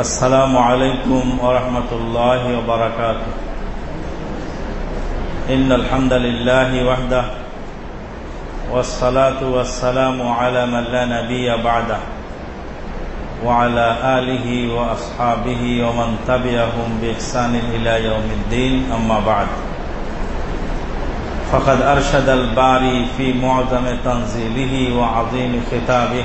السلام عليكم ورحمة الله وبركاته. إن الحمد لله وحده والصلاة والسلام على من لا نبي بعده وعلى آله وأصحابه ومن تبعهم بإحسان إلى يوم الدين أما بعد. فقد أرشد الباري في معظم تنزيله وعظيم خطابه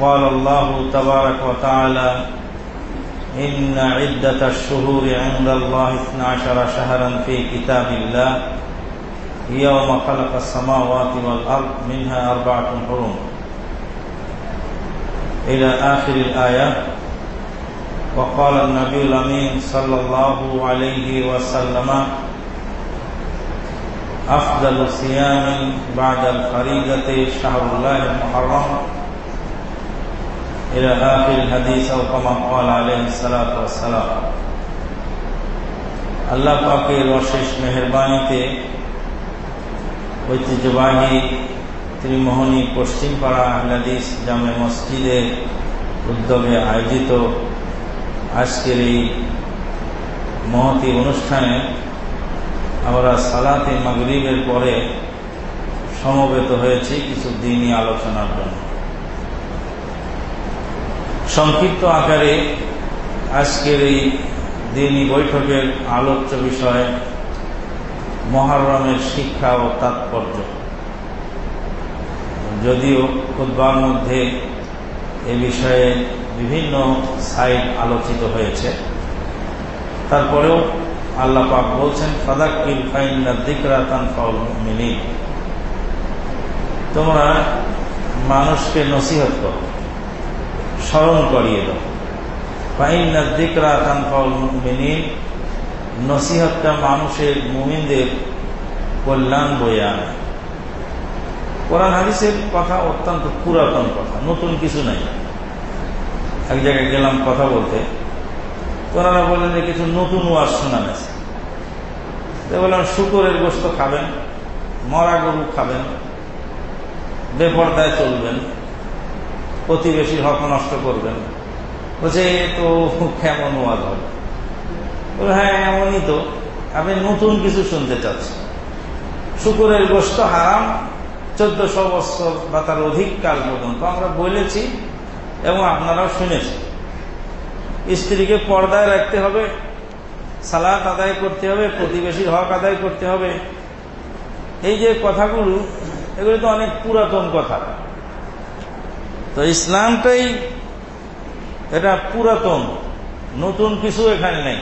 قال الله تبارك وتعالى إن عدة الشهور عند الله اثنا عشر شهرا في كتاب الله يوم خلق السماوات والأرض منها أربعة حرم إلى آخر الآية. وقال النبي الأمين صلى الله عليه وسلم أفضل صيام بعد الفريضة شهر الله المحرم إلى آخر الحديث أو كما قال عليه الصلاة والسلام আল্লাহ পাকের অশেষ মেহরবানিতে ঐতিহ্যবাহী ত্রিমোহনী পশ্চিমপাড়া আহলাদিস জামে মসজিদের উদ্যোগে আয়োজিত আজকের এই মহতি অনুষ্ঠানে আমরা সালাতে মাগরিবের পরে সমবেত হয়েছি কিছু দিনই আলোচনার জন্য সংক্ষিপ্ত আকারে আজকের এই দিনই বৈঠকের আলোচ্য বিষয় মহারমের শিক্ষা ও তাৎপর্য। যদিও খুদ্বার মধ্যে এ বিষয়ে বিভিন্ন সাইড আলোচিত হয়েছে। তারপরেও আল্লাহ পাক বলছেন ফাদাক্কিল ফাইন্না দিকরা তানফাউল মিনি তোমরা মানুষকে নসিহত করো। স্মরণ করিয়ে দাও। ফাইন্না দিকরা তানফাউল মিনি নসিহতটা মানুষের মুমিনদের কল্যাণ বয়ে আনে। কোরআন হাদিসের কথা অত্যন্ত পুরাতন কথা, নতুন কিছু নাই। এক জায়গায় গেলাম কথা বলতে, ওনারা বললেন যে কিছু নতুন ওয়াজ শোনা গেছে। বললাম, শুকরের গোস্ত খাবেন, মরা গরু খাবেন, বেপর্দায় চলবেন। প্রতিবেশীর হক নষ্ট করবেন বলছে তো কেমন ওয়াজ হবে হ্যাঁ এমনই তো। আমি নতুন কিছু শুনতে চাচ্ছেন শুকুরের গোস্ত হারাম, চোদ্দশো বছর বা তার অধিক কাল পর্যন্ত আমরা বলেছি এবং আপনারাও শুনেছি স্ত্রীকে পর্দায় রাখতে হবে, সালাত আদায় করতে হবে, প্রতিবেশীর হক আদায় করতে হবে। এই যে কথাগুলো, এগুলো তো অনেক পুরাতন কথা। তো ইসলামটাই এটা পুরাতন, নতুন কিছু এখানে নেই।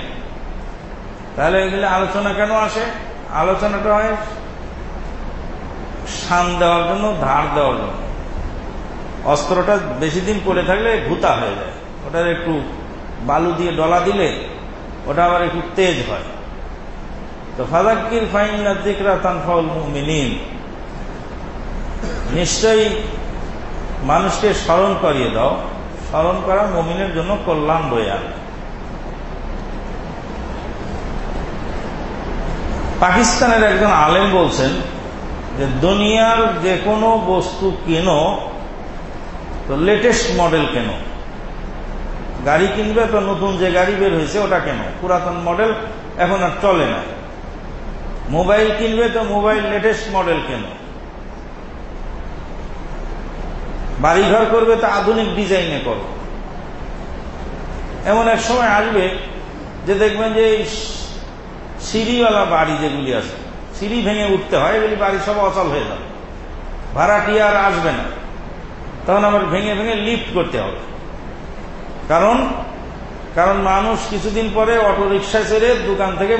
তাহলে এগুলো আলোচনা কেন আসে? আলোচনাটা হয় শান দেওয়ার জন্য, ধার দেওয়ার জন্য। অস্ত্রটা বেশি দিন পড়ে থাকলে ভূতা হয়ে যায়। ওটার একটু বালু দিয়ে ডলা দিলে ওটা আবার একটু তেজ হয়। তো ফাদাক্কির ফাইনা দিকরা তানফাউল মুমিনিন। নিশ্চয়ই মানুষকে স্মরণ করিয়ে দাও। স্মরণ করা মমিনের জন্য কল্যাণ বয়ে পাকিস্তানের একজন আলেম বলছেন যে, দুনিয়ার যে কোনো বস্তু কেন, তো লেটেস্ট মডেল কেন? গাড়ি কিনবে তো নতুন যে গাড়ি বের হয়েছে ওটা কেন? পুরাতন মডেল এখন আর চলে না। মোবাইল কিনবে তো মোবাইল লেটেস্ট মডেল কেন? বাড়িঘর করবে তো আধুনিক ডিজাইনে করো। এমন এক সময় আসবে যে দেখবেন যে সিঁড়িওয়ালা বাড়ি যেগুলি আছে, সিঁড়ি ভেঙে উঠতে হয়, এগুলি বাড়ি সব অচল হয়ে যাবে। ভাড়াটি আর আসবে না। তখন আবার ভেঙে ভেঙে লিফট করতে হবে। কারণ কারণ মানুষ কিছুদিন পরে অটো রিক্সা ছেড়ে দোকান থেকে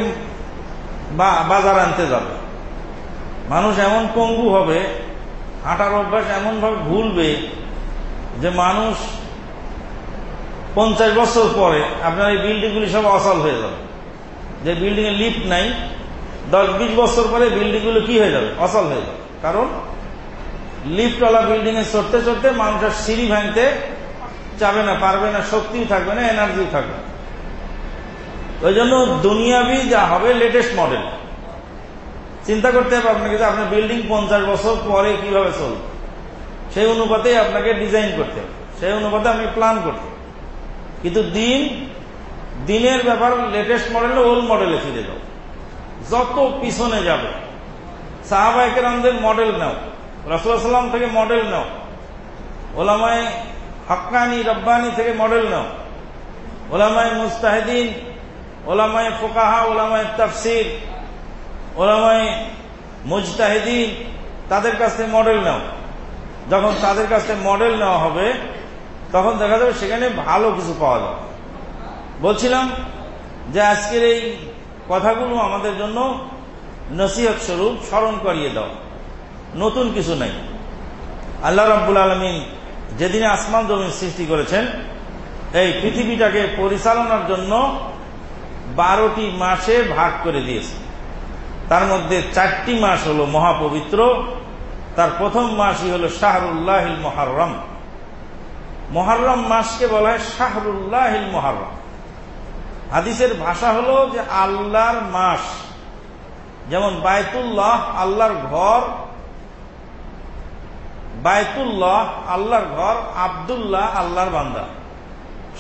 বাজার আনতে যাবে। মানুষ এমন পঙ্গু হবে হাঁটার অভ্যাস এমনভাবে ভুলবে যে মানুষ পঞ্চাশ বছর পরে আপনার এই বিল্ডিংগুলি সব অসল হয়ে যাবে। যে বিল্ডিং এ লিফট নাই, দশ বিশ বছর পরে বিল্ডিংগুলো কি হয়ে যাবে? অসল হয়ে যাবে। কারণ লিফটওয়ালা বিল্ডিং এ চড়তে চড়তে মানুষের সিঁড়ি ভাঙতে যাবে না, পারবে না, শক্তিও থাকবে না এনার্জিও থাকবে ওই জন্য দুনিয়াবি যা হবে লেটেস্ট মডেল চিন্তা করতে হবে আপনাকে যে আপনার বিল্ডিং পঞ্চাশ বছর পরে কীভাবে চলবে। সেই অনুপাতে আপনাকে ডিজাইন করতে হবে। সেই অনুপাতে আপনি প্ল্যান করতে কিন্তু দিন, দিনের ব্যাপার লেটেস্ট মডেলে ওল্ড মডেলে ফিরে যাও। যত পিছনে যাবে সাহাবাহিকের আমাদের মডেল নাও রসুলাম থেকে মডেল নাও, ওলামায় হকানি রব্বানি থেকে মডেল নাও, ওলামায় মুস্তাহিদিন, ওলামায় ফোকাহা, ওলামায় তফসির ওলামায় মুজতাহিদিন তাদের কাছ থেকে মডেল নাও। যখন তাদের কাছ থেকে মডেল নেওয়া হবে, তখন দেখা যাবে সেখানে ভালো কিছু পাওয়া যাবে। বলছিলাম যে আজকের এই কথাগুলো আমাদের জন্য নসিহত স্বরূপ, স্মরণ করিয়ে দাও। নতুন কিছু নাই। আল্লাহ রাব্বুল আলমিন যেদিনে আসমান জমিন সৃষ্টি করেছেন, এই পৃথিবীটাকে পরিচালনার জন্য বারোটি মাসে ভাগ করে দিয়েছে তার মধ্যে চারটি মাস হল মহাপবিত্র, তার প্রথম মাসই হল শাহরুল্লাহ মহারম মহারম মাসকে বলা হয় শাহরুল্লাহ মহারম হাদিসের ভাষা হলো যে আল্লাহর মাস। যেমন বায়তুল্লাহ আল্লাহর ঘর। বায়তুল্লাহ আল্লাহর ঘর। আবদুল্লাহ, আল্লাহর বান্দা।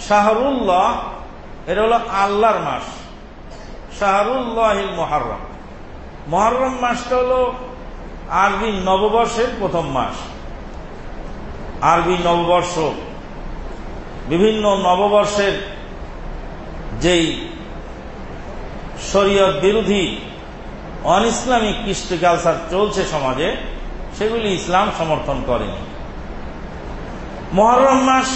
শাহরুল্লাহ, এটা হলো আল্লাহর মাস। শাহরুল্লাহ মহারম মহারম মাসটা হলো আরবি নববর্ষের প্রথম মাস। আরবি নববর্ষ। বিভিন্ন নববর্ষের যেই শরীয়ত বিরোধী অন ইসলামিক কৃষ্টি কালচার চলছে সমাজে, সেগুলি ইসলাম সমর্থন করেনি। মহরম মাস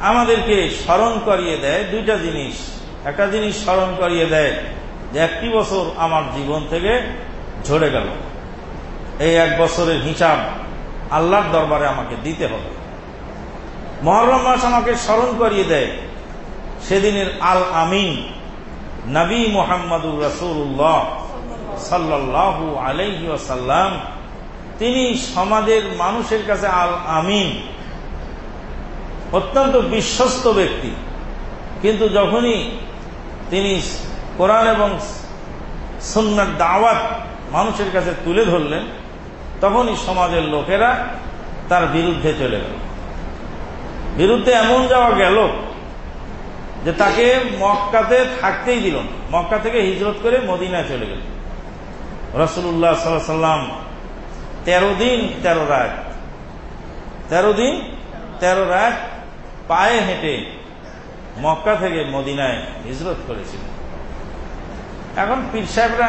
আমাদেরকে স্মরণ করিয়ে দেয় দুইটা জিনিস। একটা জিনিস স্মরণ করিয়ে দেয় যে একটি বছর আমার জীবন থেকে ঝরে গেল। এই এক বছরের হিসাব আল্লাহর দরবারে আমাকে দিতে হবে। মহরম মাস আমাকে স্মরণ করিয়ে দেয়, সেদিনের আল আমিন, নবী মোহাম্মদুর রসুল্লাহ সাল্লাহ আলহি আসাল্লাম তিনি সমাজের মানুষের কাছে আল আমিন, অত্যন্ত বিশ্বস্ত ব্যক্তি। কিন্তু যখনই তিনি কোরআন এবং সন্ন্যার দাওয়াত মানুষের কাছে তুলে ধরলেন, তখনই সমাজের লোকেরা তার বিরুদ্ধে চলে গেল। বিরুদ্ধে এমন যাওয়া গেল যে তাকে মক্কাতে থাকতেই দিল মক্কা থেকে হিজরত করে মদিনায় চলে গেল। রসুল্লাহ সাল্লাম তেরো দিন, তেরো রাত, তেরো দিন, তেরো রাত পায়ে হেঁটে মক্কা থেকে মদিনায় হিজরত করেছিল এখন পীর সাহেবরা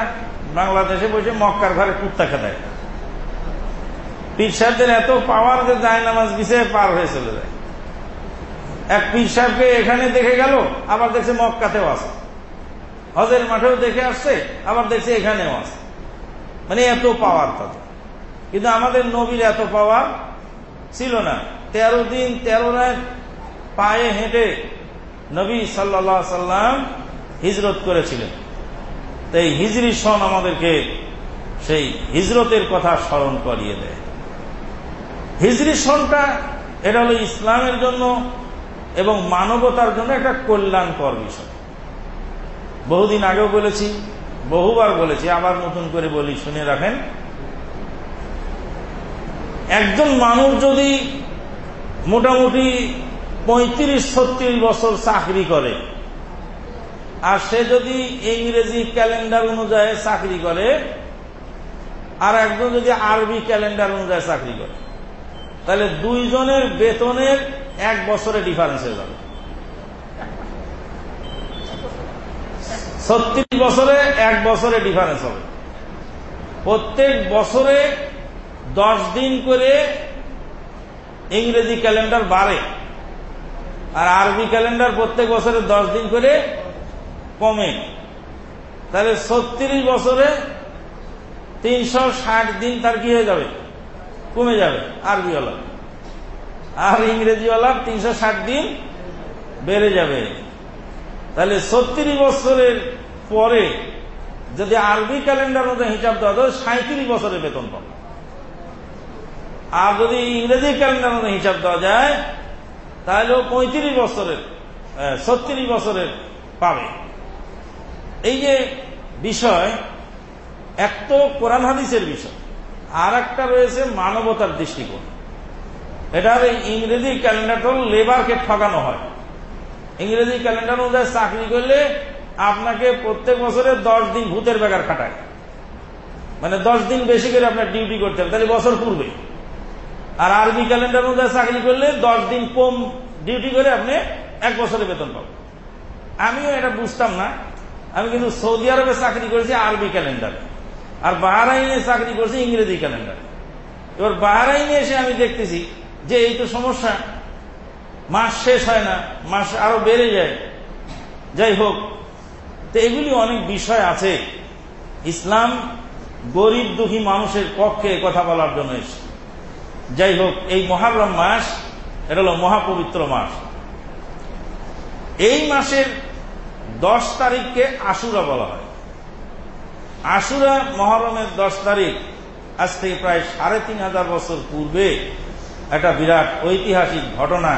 বাংলাদেশে বসে মক্কার ঘরে কুত্তা খেতায় পীর সাহেবদের এত পাওয়ার যে যায় নামাজ বিছে পার হয়ে চলে যায়। এক পীর সাহেবকে এখানে দেখে গেল, আবার দেখছে মক্কাতেও আছে। হজের মাঠেও দেখে আসছে, আবার দেখছে এখানেও আছে। মানে এত পাওয়ার তাদের। কিন্তু আমাদের নবীর এত পাওয়ার ছিল না। তেরো দিন, তেরো রাত পায়ে হেঁটে নবী সাল্লা সাল্লাম হিজরত করেছিলেন। তো এই হিজরি সন আমাদেরকে সেই হিজরতের কথা স্মরণ করিয়ে দেয়। হিজরি সনটা, এটা হলো ইসলামের জন্য এবং মানবতার জন্য একটা কল্যাণকর বিষয়। বহুদিন আগেও বলেছি, বহুবার বলেছি, আবার নতুন করে বলি, শুনে রাখেন। একজন মানুষ যদি মোটামুটি পঁয়ত্রিশ ছত্রিশ বছর চাকরি করে আর সে যদি ইংরেজি ক্যালেন্ডার অনুযায়ী চাকরি করে, আর একজন যদি আরবি ক্যালেন্ডার অনুযায়ী চাকরি করে, তাহলে দুইজনের বেতনের এক বছরে ডিফারেন্স হয়ে যাবে। ছত্রিশ বছরে এক বছরে ডিফারেন্স হবে। প্রত্যেক বছরে দশ দিন করে ইংরেজি ক্যালেন্ডার বাড়ে, আর আরবি ক্যালেন্ডার প্রত্যেক বছরে দশ দিন করে কমে। তাহলে ছত্রিশ বছরে তিনশো ষাট দিন তার কি হয়ে যাবে? কমে যাবে। আরবিওয়ালা। আর ইংরেজিওয়ালার তিনশো ষাট দিন বেড়ে যাবে। তাহলে ছত্রিশ বছরের পরে যদি আরবি ক্যালেন্ডার মধ্যে হিসাব দেওয়া তাহলে সাঁত্রিশ বছরের বেতন পাবে। আর যদি ইংরেজি ক্যালেন্ডার মধ্যে হিসাব দেওয়া যায় তাহলে পঁয়ত্রিশ বছরের ছত্রিশ বছরের পাবে। এই যে বিষয়, এক তো কোরআন হাদিসের বিষয় আর একটা রয়েছে মানবতার দৃষ্টিকোণ। এটার ইংরেজি ক্যালেন্ডার লেবারকে ঠকানো হয়। ইংরেজি ক্যালেন্ডার অনুযায়ী চাকরি করলে আপনাকে প্রত্যেক বছরে দশ দিন ভূতের বেগার খাটায়। মানে দশ দিন বেশি করে আপনার ডিউটি করতে হবে, তাহলে বছর পূর্বে আর আরবি ক্যালেন্ডার অনুযায়ী চাকরি করলে দশ দিন কম ডিউটি করে আপনি এক বছরে বেতন পাবেন। আমিও এটা বুঝতাম না আমি কিন্তু সৌদি আরবে চাকরি করেছি আরবি ক্যালেন্ডারে। আর বাহারাইনে চাকরি করছি ইংরেজি ক্যালেন্ডারে। এবার বাহারাইনে এসে আমি দেখতেছি যে এই তো সমস্যা। মাস শেষ হয় না, মাস আরও বেড়ে যায়। যাই হোক, তো এগুলি অনেক বিষয় আছে। ইসলাম গরিব দুঃখী মানুষের পক্ষে কথা বলার জন্য এসে যাই হোক, এই মহারম মাস, এটা হল মহাপবিত্র মাস। এই মাসের দশ তারিখকে আশুরা বলা হয়। আশুরা মহরমের দশ তারিখ, আজ থেকে প্রায় সাড়ে তিন হাজার বছর পূর্বে একটা বিরাট ঐতিহাসিক ঘটনা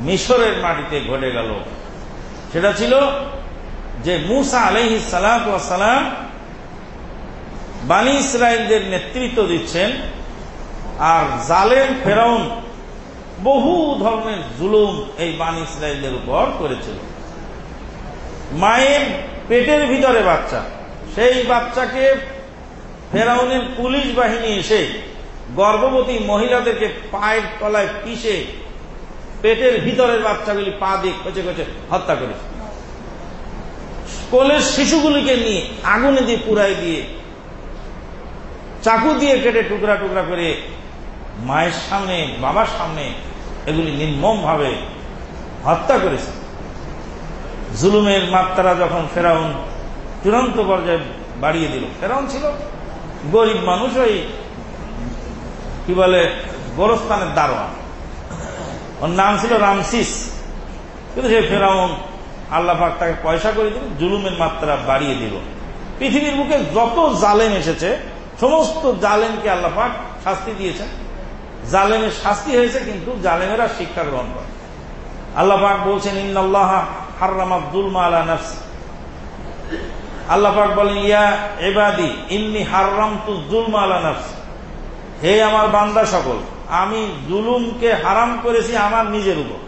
মিশরের মাটিতে ঘটে গেল। সেটা ছিল যে মুসা আলহি সালাম বানী ইসরায়েলদের নেতৃত্ব দিচ্ছেন আর জালেম ফেরাউন বহু ধরনের জুলুম এই বানী ইসরায়েলদের উপর করেছিল। মায়ের পেটের ভিতরে বাচ্চা। সেই বাচ্চাকে ফেরাউনের পুলিশ বাহিনী এসে গর্ভবতী মহিলাদেরকে পায়ের তলায় পিষে পেটের ভিতরের বাচ্চাগুলি পা দিয়ে কচে কচে হত্যা করেছে। কোলের শিশুগুলিকে নিয়ে আগুনে দিয়ে পুরাই দিয়ে চাকু দিয়ে কেটে টুকরা টুকরা করে মায়ের সামনে, বাবার সামনে এগুলি নির্মম ভাবে হত্যা করেছে। জুলুমের মাত্রা যখন ফেরাউন চূড়ান্ত পর্যায়ে বাড়িয়ে দিল, ফেরাউন ছিল গরিব মানুষ, ওই কি বলে, গোরস্থানের দারোয়ান। ওর নাম ছিল রামসিস কিন্তু সে ফেরাউন আল্লাহাক তাকে পয়সা করে দিল, জুলুমের মাত্রা বাড়িয়ে দিল। পৃথিবীর বুকে যত জালেম এসেছে, সমস্ত জালেমকে আল্লাহাক শাস্তি দিয়েছেন। জালেমের শাস্তি হয়েছে, কিন্তু জালেমেরা শিক্ষা গ্রহণ করে। আল্লাহাক বলছেন ইন্নআল্লাহ হার্রাম আব্দুল মালা নাফস। আল্লাহাক বলেন, ইয়া এবাদি ইন্নি হার্রাম জুলমা আলা হে আমার বান্দা সকল, আমি জুলুমকে হারাম করেছি আমার নিজের উপর।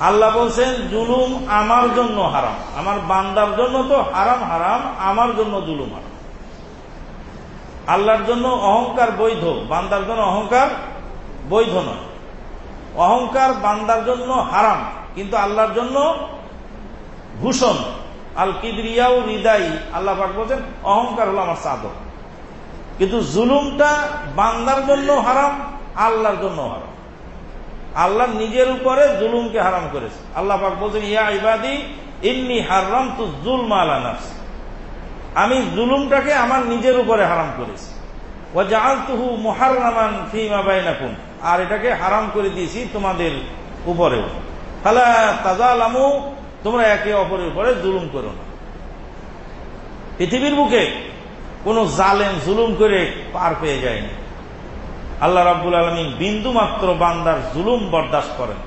আল্লাহ বলছেন, জুলুম আমার জন্য হারাম। আমার বান্দার জন্য তো হারাম হারাম, আমার জন্য জুলুম হারাম। আল্লাহর জন্য অহংকার বৈধ, বান্দার জন্য অহংকার বৈধ নয়। অহংকার বান্দার জন্য হারাম। কিন্তু আল্লাহর জন্য ভূষণ আল কিদরিয়াও হৃদাই আল্লাহ পাক বলছেন, অহংকার হলো আমার চাদর। কিন্তু জুলুমটা বান্দার জন্য হারাম, আল্লাহর জন্য হারাম। আল্লাহ নিজের উপরে জুলুমকে হারাম করেছে। আল্লাহ পাক বলছেন, ইয়া ইবাদি, ইন্নি হারাম তু জুলমা আলা আমি জুলুমটাকে আমার নিজের উপরে হারাম করেছি। ও জাল তুহু মোহারামান ফিমা বাইনাকুম। আর এটাকে হারাম করে দিয়েছি তোমাদের উপরেও। তাহলে তাজালামু, তোমরা একে অপরের উপরে জুলুম করো না। পৃথিবীর বুকে কোন জালেম জুলুম করে পার পেয়ে যায়নি আল্লাহ রাব্বুল আলমী বিন্দু মাত্র বান্দার জুলুম বরদাস্ত করেন।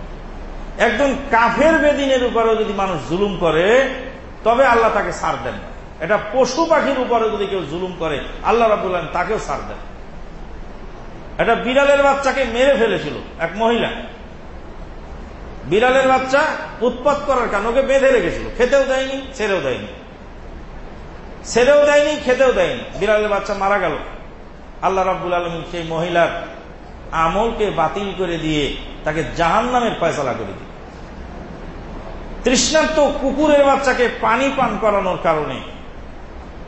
একজন কাফের বেদিনের উপরেও যদি মানুষ জুলুম করে, তবে আল্লাহ তাকে সার দেন। এটা পশু পাখির উপরে যদি কেউ জুলুম করে, আল্লাহ রাবুল তাকেও সার দেন। এটা বিড়ালের বাচ্চাকে মেরে ফেলেছিল, এক মহিলা। বিড়ালের বাচ্চা উৎপাত করার কারণ ওকে বেঁধে রেখেছিল। খেতেও দেয়নি, ছেড়েও দেয়নি। ছেড়েও দেয়নি, খেতেও দেয়নি। বিড়ালের বাচ্চা মারা গেল। আল্লাহ রাবুল আলম সেই মহিলার আমলকে বাতিল করে দিয়ে তাকে জাহান নামের ফয়সলা করে দিল তৃষ্ণার্ত কুকুরের বাচ্চাকে পানি পান করানোর কারণে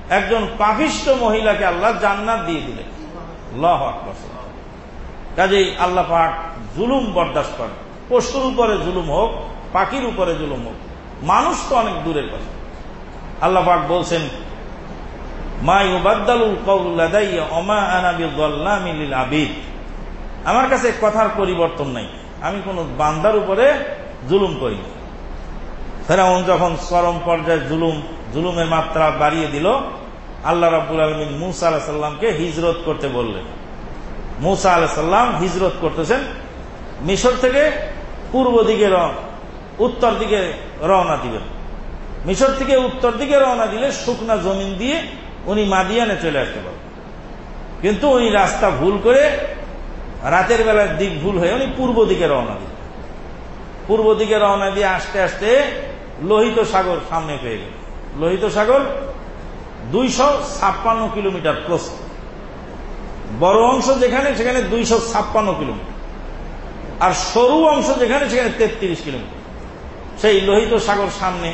একজন পাপিষ্ট মহিলাকে আল্লাহ জান্নাত দিয়ে দিলেন। লহ কাজেই আল্লাহ পাক জুলুম বরদাস্ত করে পশুর উপরে জুলুম হোক, পাখির উপরে জুলুম হোক, মানুষ তো অনেক দূরের কথা আল্লাহ পাক বলছেন আমার কাছে কথার পরিবর্তন নাই। আমি কোন বান্দার উপরে জুলুম করি ফেরাউন যখন চরম পর্যায়ে জুলুম, জুলুমের মাত্রা বাড়িয়ে দিল, আল্লাহ রাবুল আলমিন মুসা আলাহ সাল্লামকে হিজরত করতে বললেন। মুসা আলাহ সাল্লাম হিজরত করতেছেন মিশর থেকে পূর্ব দিকে উত্তর দিকে রওনা দিবেন। মিশর থেকে উত্তর দিকে রওনা দিলে শুকনা জমিন দিয়ে উনি মাদিয়ানে চলে আসতে পারবেন। কিন্তু উনি রাস্তা ভুল করে রাতের বেলার দিক ভুল হয়ে উনি পূর্ব দিকে রওনা দিলেন। পূর্ব দিকে রওনা দিয়ে আসতে আসতে লোহিত সাগর সামনে পেয়ে গেল লোহিত সাগর দুইশো ছাপ্পান্ন কিলোমিটার প্রস্ত বড় অংশ যেখানে, সেখানে দুইশো ছাপ্পান্ন কিলোমিটার। আর সরু অংশ যেখানে, সেখানে তেত্রিশ কিলোমিটার। সেই লোহিত সাগর সামনে।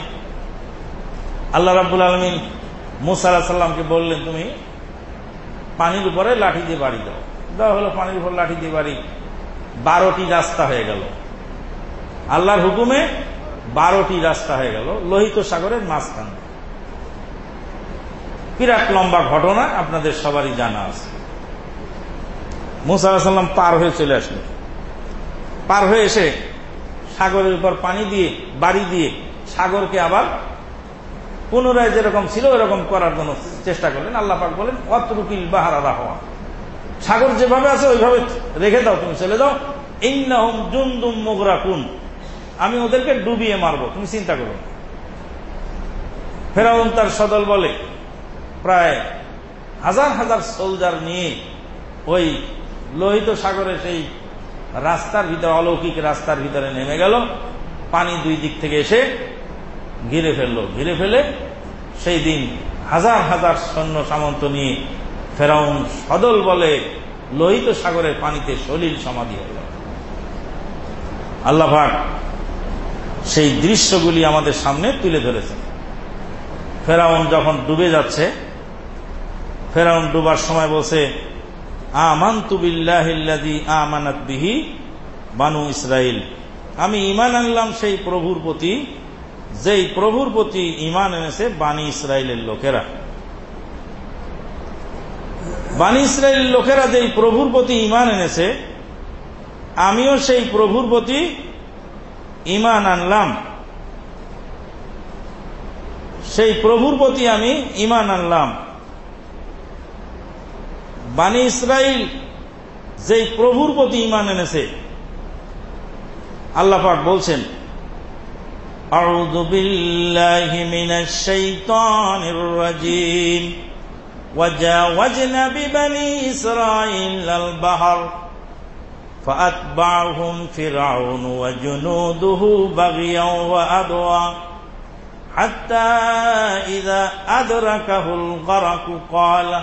আল্লাহ রাবুল আলমিন মুসাল্লাহ সাল্লামকে বললেন, তুমি পানির উপরে লাঠি দিয়ে বাড়ি দাও দেওয়া হলো পানির উপর লাঠি দিয়ে বাড়ি। বারোটি রাস্তা হয়ে গেল। আল্লাহর হুকুমে বারোটি রাস্তা হয়ে গেল, লোহিত সাগরের মাঝখানে বিরাট লম্বা ঘটনা আপনাদের সবারই জানা আছে। মুসা সাল্লাম পার হয়ে চলে আসলেন। পার হয়ে এসে সাগরের উপর পানি দিয়ে, বাড়ি দিয়ে সাগরকে আবার পুনরায় যেরকম ছিল, ওরকম করার জন্য চেষ্টা করলেন। আল্লাহ পাক বলেন অতরুকিল বাহারা হওয়া সাগর যেভাবে আছে, ওইভাবে রেখে দাও, তুমি চলে যাও। ইন্নাহুম জুন্দুম মুগরাকুন। আমি ওদেরকে ডুবিয়ে মারবো, তুমি চিন্তা করো ফেরাউন তার সদল বলে, প্রায় হাজার হাজার সোলজার নিয়ে ওই লোহিত সাগরে সেই রাস্তার ভিতরে, অলৌকিক রাস্তার ভিতরে নেমে গেল। পানি দুই দিক থেকে এসে ঘিরে ফেলল। ঘিরে ফেলে সেই দিন হাজার হাজার সৈন্য সামন্ত নিয়ে ফেরাউন সদল বলে লোহিত সাগরের পানিতে সলিল সমাধি হল। আল্লাহ সেই দৃশ্যগুলি আমাদের সামনে তুলে ধরেছেন। ফেরাউন যখন ডুবে যাচ্ছে, ফেরাউন ডুবার সময় বসে আমান্তু বিহি বানু ইসরাইল আমি ইমান আনলাম সেই প্রভুর প্রতি, যেই প্রভুর প্রতি ইমান এনেছে বানী ইসরায়েলের লোকেরা। বানী ইসরায়েলের লোকেরা যেই প্রভুর প্রতি ইমান এনেছে, আমিও সেই প্রভুর প্রতি ইমান আনলাম। সেই প্রভুর প্রতি আমি ইমান আনলাম। বানী ইসরায়েল যেই প্রভুর প্রতি ইমান এনেছে আল্লাহাক বলছেন أعوذ بالله من الشيطان الرجيم وجاوزنا ببني إسرائيل البحر فأتبعهم فرعون وجنوده بغيا وأدوى حتى إذا أدركه الغرق قال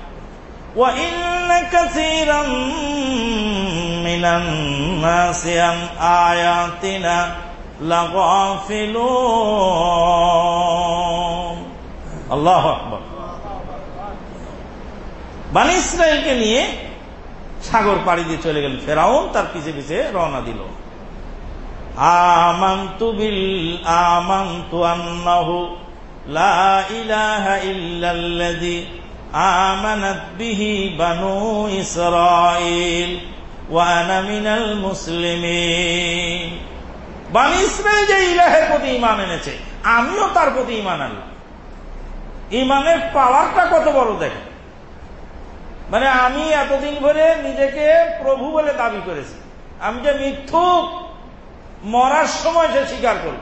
وإن كثيرا من الناس عن آياتنا لغافلون الله أكبر বানি ইসরায়েলকে নিয়ে সাগর পাড়ি দিয়ে চলে গেল ফেরাউন তার পিছে পিছে রওনা দিল আমান্তু বিল আমান্তু আন্নাহু লা ইলাহা ইল্লাল্লাযী বিহি বানু ইসরাইল ওয়া আনা মিনাল মুসলিমিন বানি ইসরায়েল যে ইলাহের প্রতি ইমান এনেছে, আমিও তার প্রতি ইমান আনলাম। ইমানের পাওয়ারটা কত বড় দেখে মানে আমি এতদিন ধরে নিজেকে প্রভু বলে দাবি করেছি। আমি যে মিথ্যুক মরার সময় সে স্বীকার করল।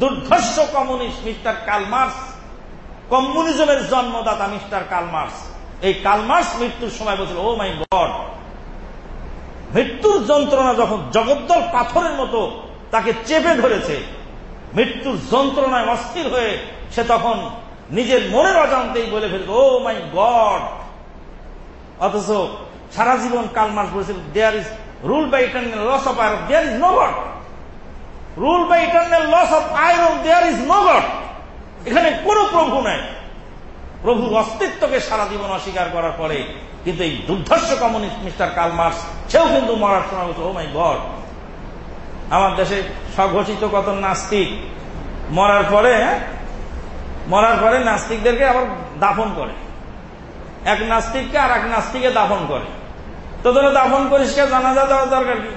দুর্ধর্ষ কমিউনিস্ট মিস্টার কালমার্স কমিউনিজমের জন্মদাতা মিস্টার কালমার্স এই কালমার্স মৃত্যুর সময় বলছিল ও মাই গড মৃত্যুর যন্ত্রণা যখন জগদ্দল পাথরের মতো তাকে চেপে ধরেছে, মৃত্যুর যন্ত্রণায় অস্থির হয়ে সে তখন নিজের মনের অজান্তেই বলে ফেলবে ও মাই গড অথচ সারা জীবন কালমার্স বলেছিল there is rule by eternal loss of iron there is no god rule by eternal loss of iron there is no god এখানে কোন প্রভু নাই। প্রভুর অস্তিত্বকে সারা জীবন অস্বীকার করার পরে কিন্তু এই দুর্ধর্ষ কমিউনিস্ট মিস্টার কালমার্স সেও কিন্তু মরার সময় বলছে ও মাই গড আমার দেশে স্বঘোষিত কত নাস্তিক। মরার পরে হ্যাঁ? মরার পরে নাস্তিকদেরকে আবার দাফন করে। এক নাস্তিককে আর এক নাস্তিকে দাফন করে। তো ধরো দাফন করিস কে? জানাজা দেওয়ার দরকার কি?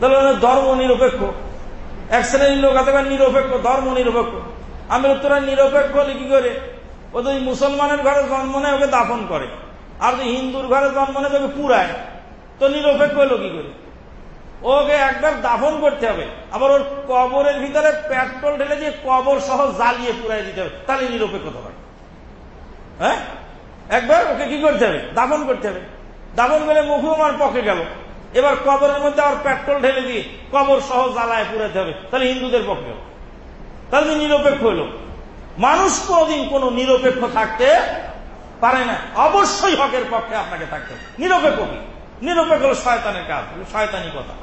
তাহলে ধর্ম নিরপেক্ষ। এক শ্রেণির লোক আছে নিরপেক্ষ, ধর্ম নিরপেক্ষ। আমি তোরা নিরপেক্ষ হলে কি করে, ও তো মুসলমানের ঘরে জন্ম নেয়, ওকে দাফন করে। আর যদি হিন্দুর ঘরে জন্ম নেয় তোকে পুরায়। তো নিরপেক্ষ হলো কি করে? ওকে একবার দাফন করতে হবে। আবার ওর কবরের ভিতরে পেট্রোল ঢেলে দিয়ে কবর সহ জ্বালিয়ে পুরাই দিতে হবে। তাহলে নিরপেক্ষতা হয়। হ্যাঁ? একবার ওকে কি করতে হবে? দাফন করতে হবে। দাফন করে মুখুমার পক্ষে গেল। এবার কবরের মধ্যে আবার পেট্রোল ঢেলে দিয়ে কবর সহ জ্বালায় পুরাতে হবে। তাহলে হিন্দুদের পক্ষে তাহলে নিরপেক্ষ হইল। মানুষ কোনদিন কোন নিরপেক্ষ থাকতে পারে না। অবশ্যই হকের পক্ষে আপনাকে থাকতে নিরপেক্ষ কি নিরপেক্ষ হল শয়তানের কাজ শয়তানি কথা।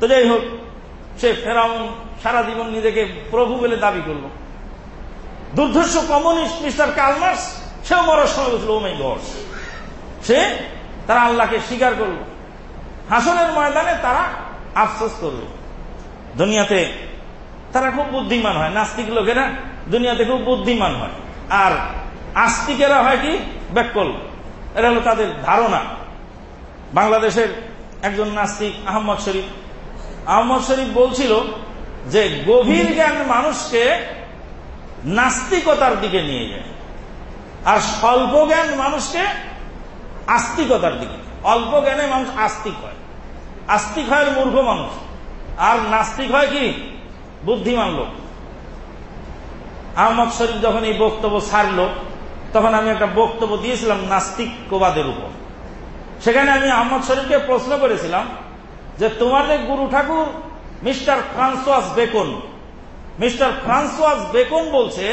তো যাই হোক, সে ফেরাউন সারা জীবন নিজেকে প্রভু বলে দাবি করল। দুর্ধর্ষ কমিউনিস্ট মিস্টার কালমার্স, সেও মরার সময় বলছিল ও মাই গড সে তারা আল্লাহকে স্বীকার করল। হাসনের ময়দানে তারা আফসোস করল। দুনিয়াতে তারা খুব বুদ্ধিমান হয়, নাস্তিক লোকেরা দুনিয়াতে খুব বুদ্ধিমান হয়। আর আস্তিকেরা হয় কি? ব্যাকল এটা হলো তাদের ধারণা। বাংলাদেশের একজন নাস্তিক আহম্মদ শরীফ। আহম্মদ শরীফ বলছিল যে, গভীর জ্ঞান মানুষকে নাস্তিকতার দিকে নিয়ে যায়, আর স্বল্প জ্ঞান মানুষকে আস্তিকতার দিকে। অল্প জ্ঞানে মানুষ আস্তিক হয়। আস্তিক হয় মূর্খ মানুষ। আর নাস্তিক হয় কি? বুদ্ধিমান লোক। আহমদ শরীফ যখন এই বক্তব্য ছাড়ল তখন আমি একটা বক্তব্য দিয়েছিলাম নাস্তিকবাদের উপর। সেখানে আমি আহমদ শরীফকে প্রশ্ন করেছিলাম যে, তোমাদের গুরু ঠাকুর mister Francois Bacon, mister Francois Bacon বলছে,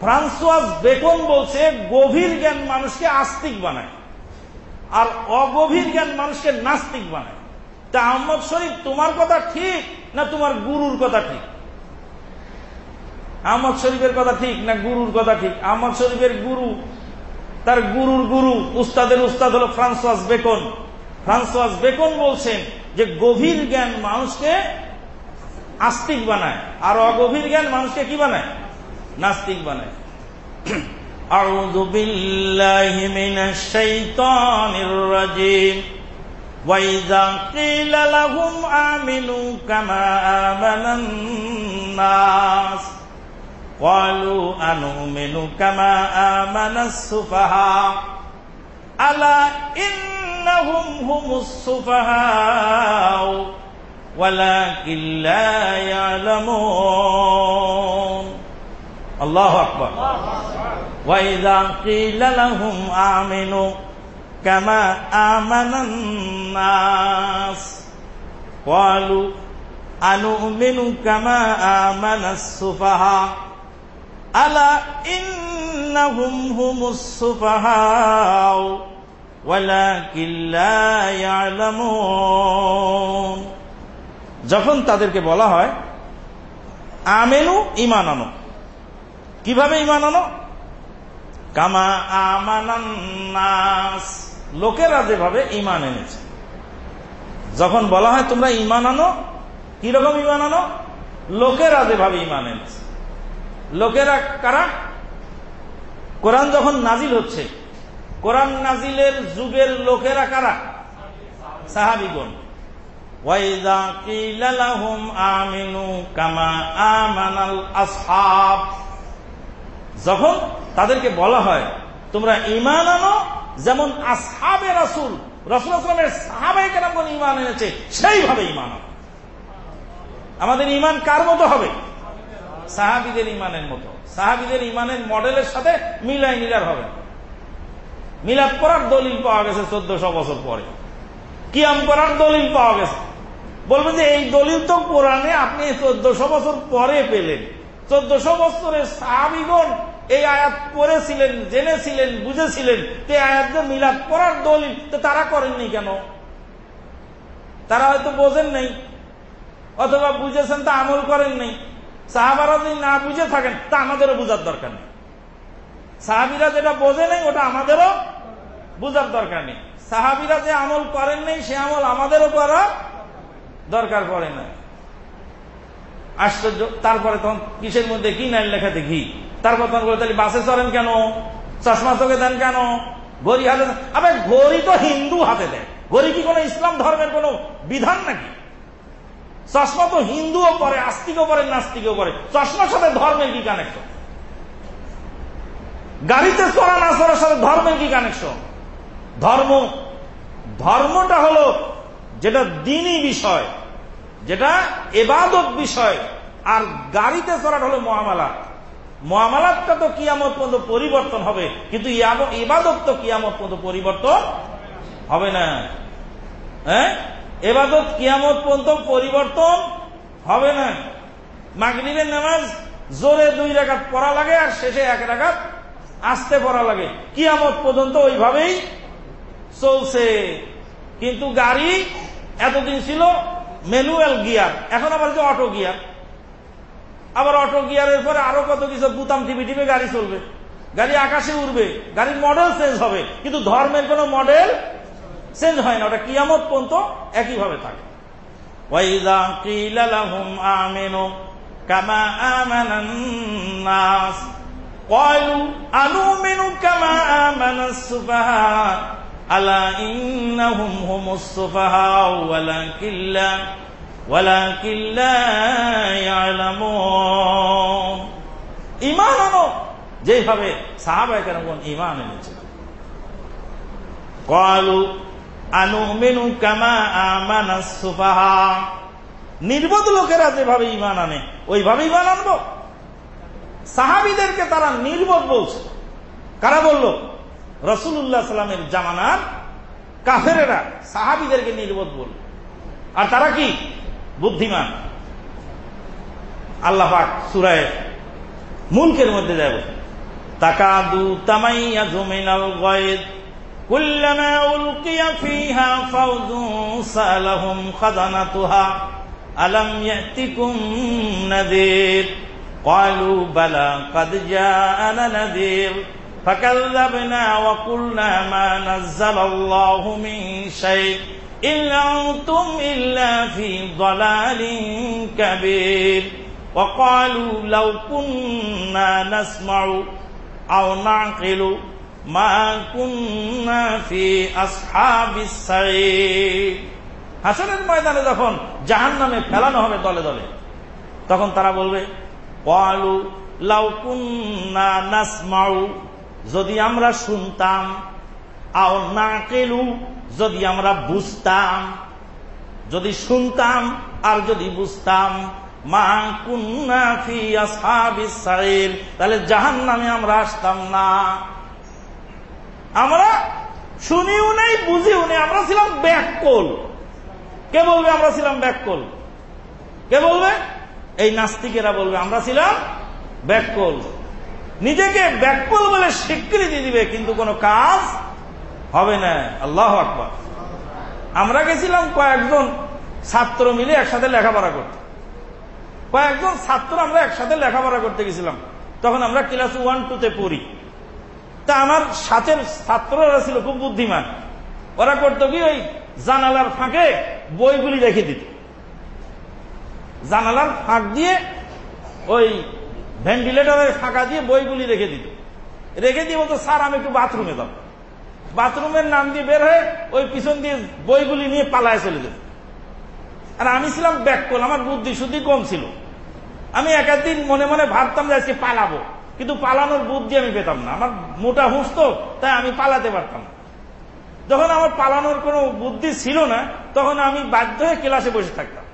ফ্রান্সোয়াস বেকন বলছে, গভীর জ্ঞান মানুষকে আস্তিক বানায়, আর অগভীর জ্ঞান মানুষকে নাস্তিক বানায়। তা আহমদ শরীফ তোমার কথা ঠিক না তোমার গুরুর কথা ঠিক আহমদ শরীফের কথা ঠিক না গুরুর কথা ঠিক আহমদ শরীফের গুরু তার গুরুর গুরু উস্তাদের উস্তাদ হল ফ্রান্সওয়াস বেকন ফ্রান্সওয়াস বেকন বলছেন যে গভীর জ্ঞান মানুষকে আস্তিক বানায় আর অগভীর জ্ঞান মানুষকে কি বানায় নাস্তিক বানায় أعوذ بالله من الشيطان الرجيم وإذا قيل لهم آمنوا كما آمن الناس قالوا أنؤمن كما آمن السفهاء ألا إنهم هم السفهاء ولكن لا يعلمون الله أكبر. وإذا قيل لهم آمنوا كما آمن الناس قالوا أنؤمن كما آمن السفهاء ألا إنهم هم السفهاء ولكن لا يعلمون যখন তাদেরকে বলা হয় আমেনু ইমান আনো কিভাবে ইমান আনো কামা আমানান্নাস লোকেরা যেভাবে ইমান এনেছে। যখন বলা হয় তোমরা ইমান আনো, কীরকম ইমান আনো? লোকেরা যেভাবে ইমান এনেছে। লোকেরা কারা? কোরআন যখন নাজিল হচ্ছে, কোরআন নাজিলের যুগের লোকেরা কারা? সাহাবিগণ। যখন তাদেরকে বলা হয় তোমরা ইমান আনো, যেমন আসহাবে রাসুল, রসুল আসলামের সাহাবাই কেরামগণ ইমান এনেছে, সেইভাবে ইমান আনো। আমাদের ইমান কার মতো হবে? সাহাবিদের ইমানের মতো। সাহাবিদের ইমানের মডেলের সাথে মিলাই মিলার হবে মিলাদ করার দলিল পাওয়া গেছে চোদ্দশো বছর পরে। কিয়াম করার দলিল পাওয়া গেছে। বলবেন যে এই দলিল তো কোরআনে আপনি চোদ্দশো বছর পরে পেলেন। চোদ্দশো বছরের সাহাবিগণ এই আয়াত পড়েছিলেন, জেনেছিলেন, বুঝেছিলেন, তে আয়াত যে মিলাদ করার দলিল তো তারা করেননি কেন? তারা হয়তো বোঝেন নেই, অথবা বুঝেছেন তা আমল করেন নেই। সাহাবারা যদি না বুঝে থাকেন, তা আমাদেরও বুঝার দরকার নেই। সাহাবিরা যেটা বোঝে নেই, ওটা আমাদেরও বুঝার দরকার নেই। সাহাবিরা যে আমল করেন নেই, সে আমল আমাদেরও করা দরকার পড়ে না। আশ্চর্য, তারপরে তখন কিসের মধ্যে কি নাই লেখাতে ঘি তারপর তখন বলে, তাহলে বাসে চড়েন কেন? চশমা চোখে দেন কেন? ঘড়ি হাতে আবার ঘড়ি তো হিন্দু হাতে দেয়। ঘড়ি কি কোন ইসলাম ধর্মের কোন বিধান নাকি? চশমা তো হিন্দুও পরে, আস্তিকও পরে, নাস্তিকও পরে। চশমার সাথে ধর্মের কি কানেকশন গাড়িতে চড়া না চড়ার সাথে ধর্মের কি কানেকশন ধর্ম, ধর্মটা হলো যেটা দিনই বিষয়, যেটা এবাদত বিষয়, আর গাড়িতে চড়াটা হলো মহামালাত। মহামালাতটা তো কিয়ামত পর্যন্ত পরিবর্তন হবে, কিন্তু ইবাদত তো কিয়ামত পর্যন্ত পরিবর্তন হবে না। হ্যাঁ? এবাদত কিয়ামত পর্যন্ত পরিবর্তন হবে না। মাগরিবের নামাজ জোরে দুই রেখাত পড়া লাগে আর শেষে এক রেখাত আসতে পড়া লাগে। কিয়ামত পর্যন্ত ওইভাবেই চলছে। কিন্তু গাড়ি এতদিন ছিল ম্যানুয়াল গিয়ার, এখন আবার যে অটো গিয়ার। আবার অটো গিয়ারের পরে আরো কত কিছু বুতাম টিপে টিপে গাড়ি চলবে গাড়ি আকাশে উঠবে গাড়ির মডেল চেঞ্জ হবে কিন্তু ধর্মের কোন মডেল চেঞ্জ হয় না ওটা কিয়ামত পর্যন্ত একইভাবে থাকে ওয়াইদা কিলা লাহুম আমিনু কামা আমানান قالوا أنؤمن كما آمن السفهاء ألا إنهم هم السفهاء ولكن لا ولكن لا يعلمون ইমান আনো যেভাবে সাহাবায় কেন ইমান এনেছে কলু আনুমেনু কামা আমানা সুফাহা নির্বোধ লোকেরা যেভাবে ইমান আনে ওইভাবে ইমান আনবো সাহাবিদেরকে তারা নির্বোধ বলছে কারা বলল রসুল্লাহ সাল্লামের জামানার কাফেরেরা সাহাবিদেরকে নির্বোধ বলল আর তারা কি বুদ্ধিমান আল্লাহ সুরায় মুলকের মধ্যে যাব তাকাদু তামাইয়া জমিনাল গয়েদ كلما ألقي فيها فوز سألهم خزنتها ألم يأتكم نذير قالوا بلى قد جاءنا نذير فكذبنا وقلنا ما نزل الله من شيء إلا أنتم إلا في ضلال كبير وقالوا لو كنا نسمع أو نعقل ما كنا في أصحاب السعير হাসনের ময়দানে যখন জাহান নামে ফেলানো হবে দলে দলে তখন তারা বলবে কলু লাউকুন্না নাসমাউ যদি আমরা শুনতাম আও না কেলু যদি আমরা বুঝতাম, যদি শুনতাম আর যদি বুঝতাম, মা কুন্না ফি আসহাবিস সাইর আমরা আসতাম না। আমরা শুনিও নেই, বুঝিও নেই, আমরা ছিলাম ব্যাককল। কে বলবে আমরা ছিলাম ব্যাককল? কে বলবে? এই নাস্তিকেরা বলবে, আমরা ছিলাম ব্যাককল। নিজেকে ব্যাককল বলে স্বীকৃতি দিবে, কিন্তু কোনো কাজ হবে না। আল্লাহ আকবর। আমরা গেছিলাম কয়েকজন ছাত্র মিলে একসাথে লেখাপড়া করতে। কয়েকজন ছাত্র আমরা একসাথে লেখাপড়া করতে গেছিলাম। তখন আমরা ক্লাস ওয়ান টুতে পড়ি। তা আমার সাথের ছাত্ররা ছিল খুব বুদ্ধিমান। ওরা করতো কি ওই জানালার ফাঁকে বইগুলি রেখে দিত। জানালার ফাঁক দিয়ে ওই ভেন্টিলেটরের ফাঁকা দিয়ে বইগুলি রেখে দিত। রেখে দিয়ে বলতো, স্যার, আমি একটু বাথরুমে যাব। বাথরুমের নাম দিয়ে বের হয়ে ওই পিছন দিয়ে বইগুলি নিয়ে পালায় চলে যেত। আর আমি ছিলাম ব্যাক ব্যাককল আমার বুদ্ধি শুদ্ধি কম ছিল। আমি একাদিন মনে মনে ভাবতাম যে আজকে পালাবো, কিন্তু পালানোর বুদ্ধি আমি পেতাম না। আমার মোটা হুঁস তো, তাই আমি পালাতে পারতাম না। যখন আমার পালানোর কোনো বুদ্ধি ছিল না, তখন আমি বাধ্য হয়ে ক্লাসে বসে থাকতাম।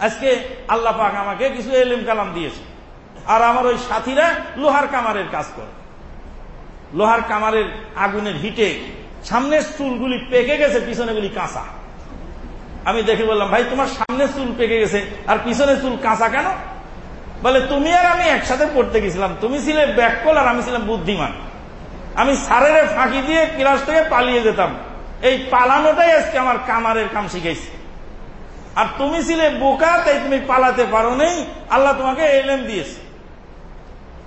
আজকে আল্লাহ পাক আমাকে কিছু এলিম কালাম দিয়েছে। আর আমার ওই সাথীরা লোহার কামারের কাজ করে। লোহার কামারের আগুনের হিটে সামনের চুলগুলি পেকে গেছে পিছনেগুলি কাঁচা। আমি দেখে বললাম, ভাই, তোমার সামনের চুল পেকে গেছে, আর পিছনের চুল কাঁচা কেন? বলে, তুমি আর আমি একসাথে পড়তে গেছিলাম। তুমি ছিলে ব্যাককল আর আমি ছিলাম বুদ্ধিমান। আমি সারের ফাঁকি দিয়ে ক্লাস থেকে পালিয়ে যেতাম। এই পালানোটাই আজকে আমার কামারের কাম শিখাইছে। আর তুমি ছিলে বোকা, তাই তুমি পালাতে পারো নেই। আল্লাহ তোমাকে এলেম দিয়েছে।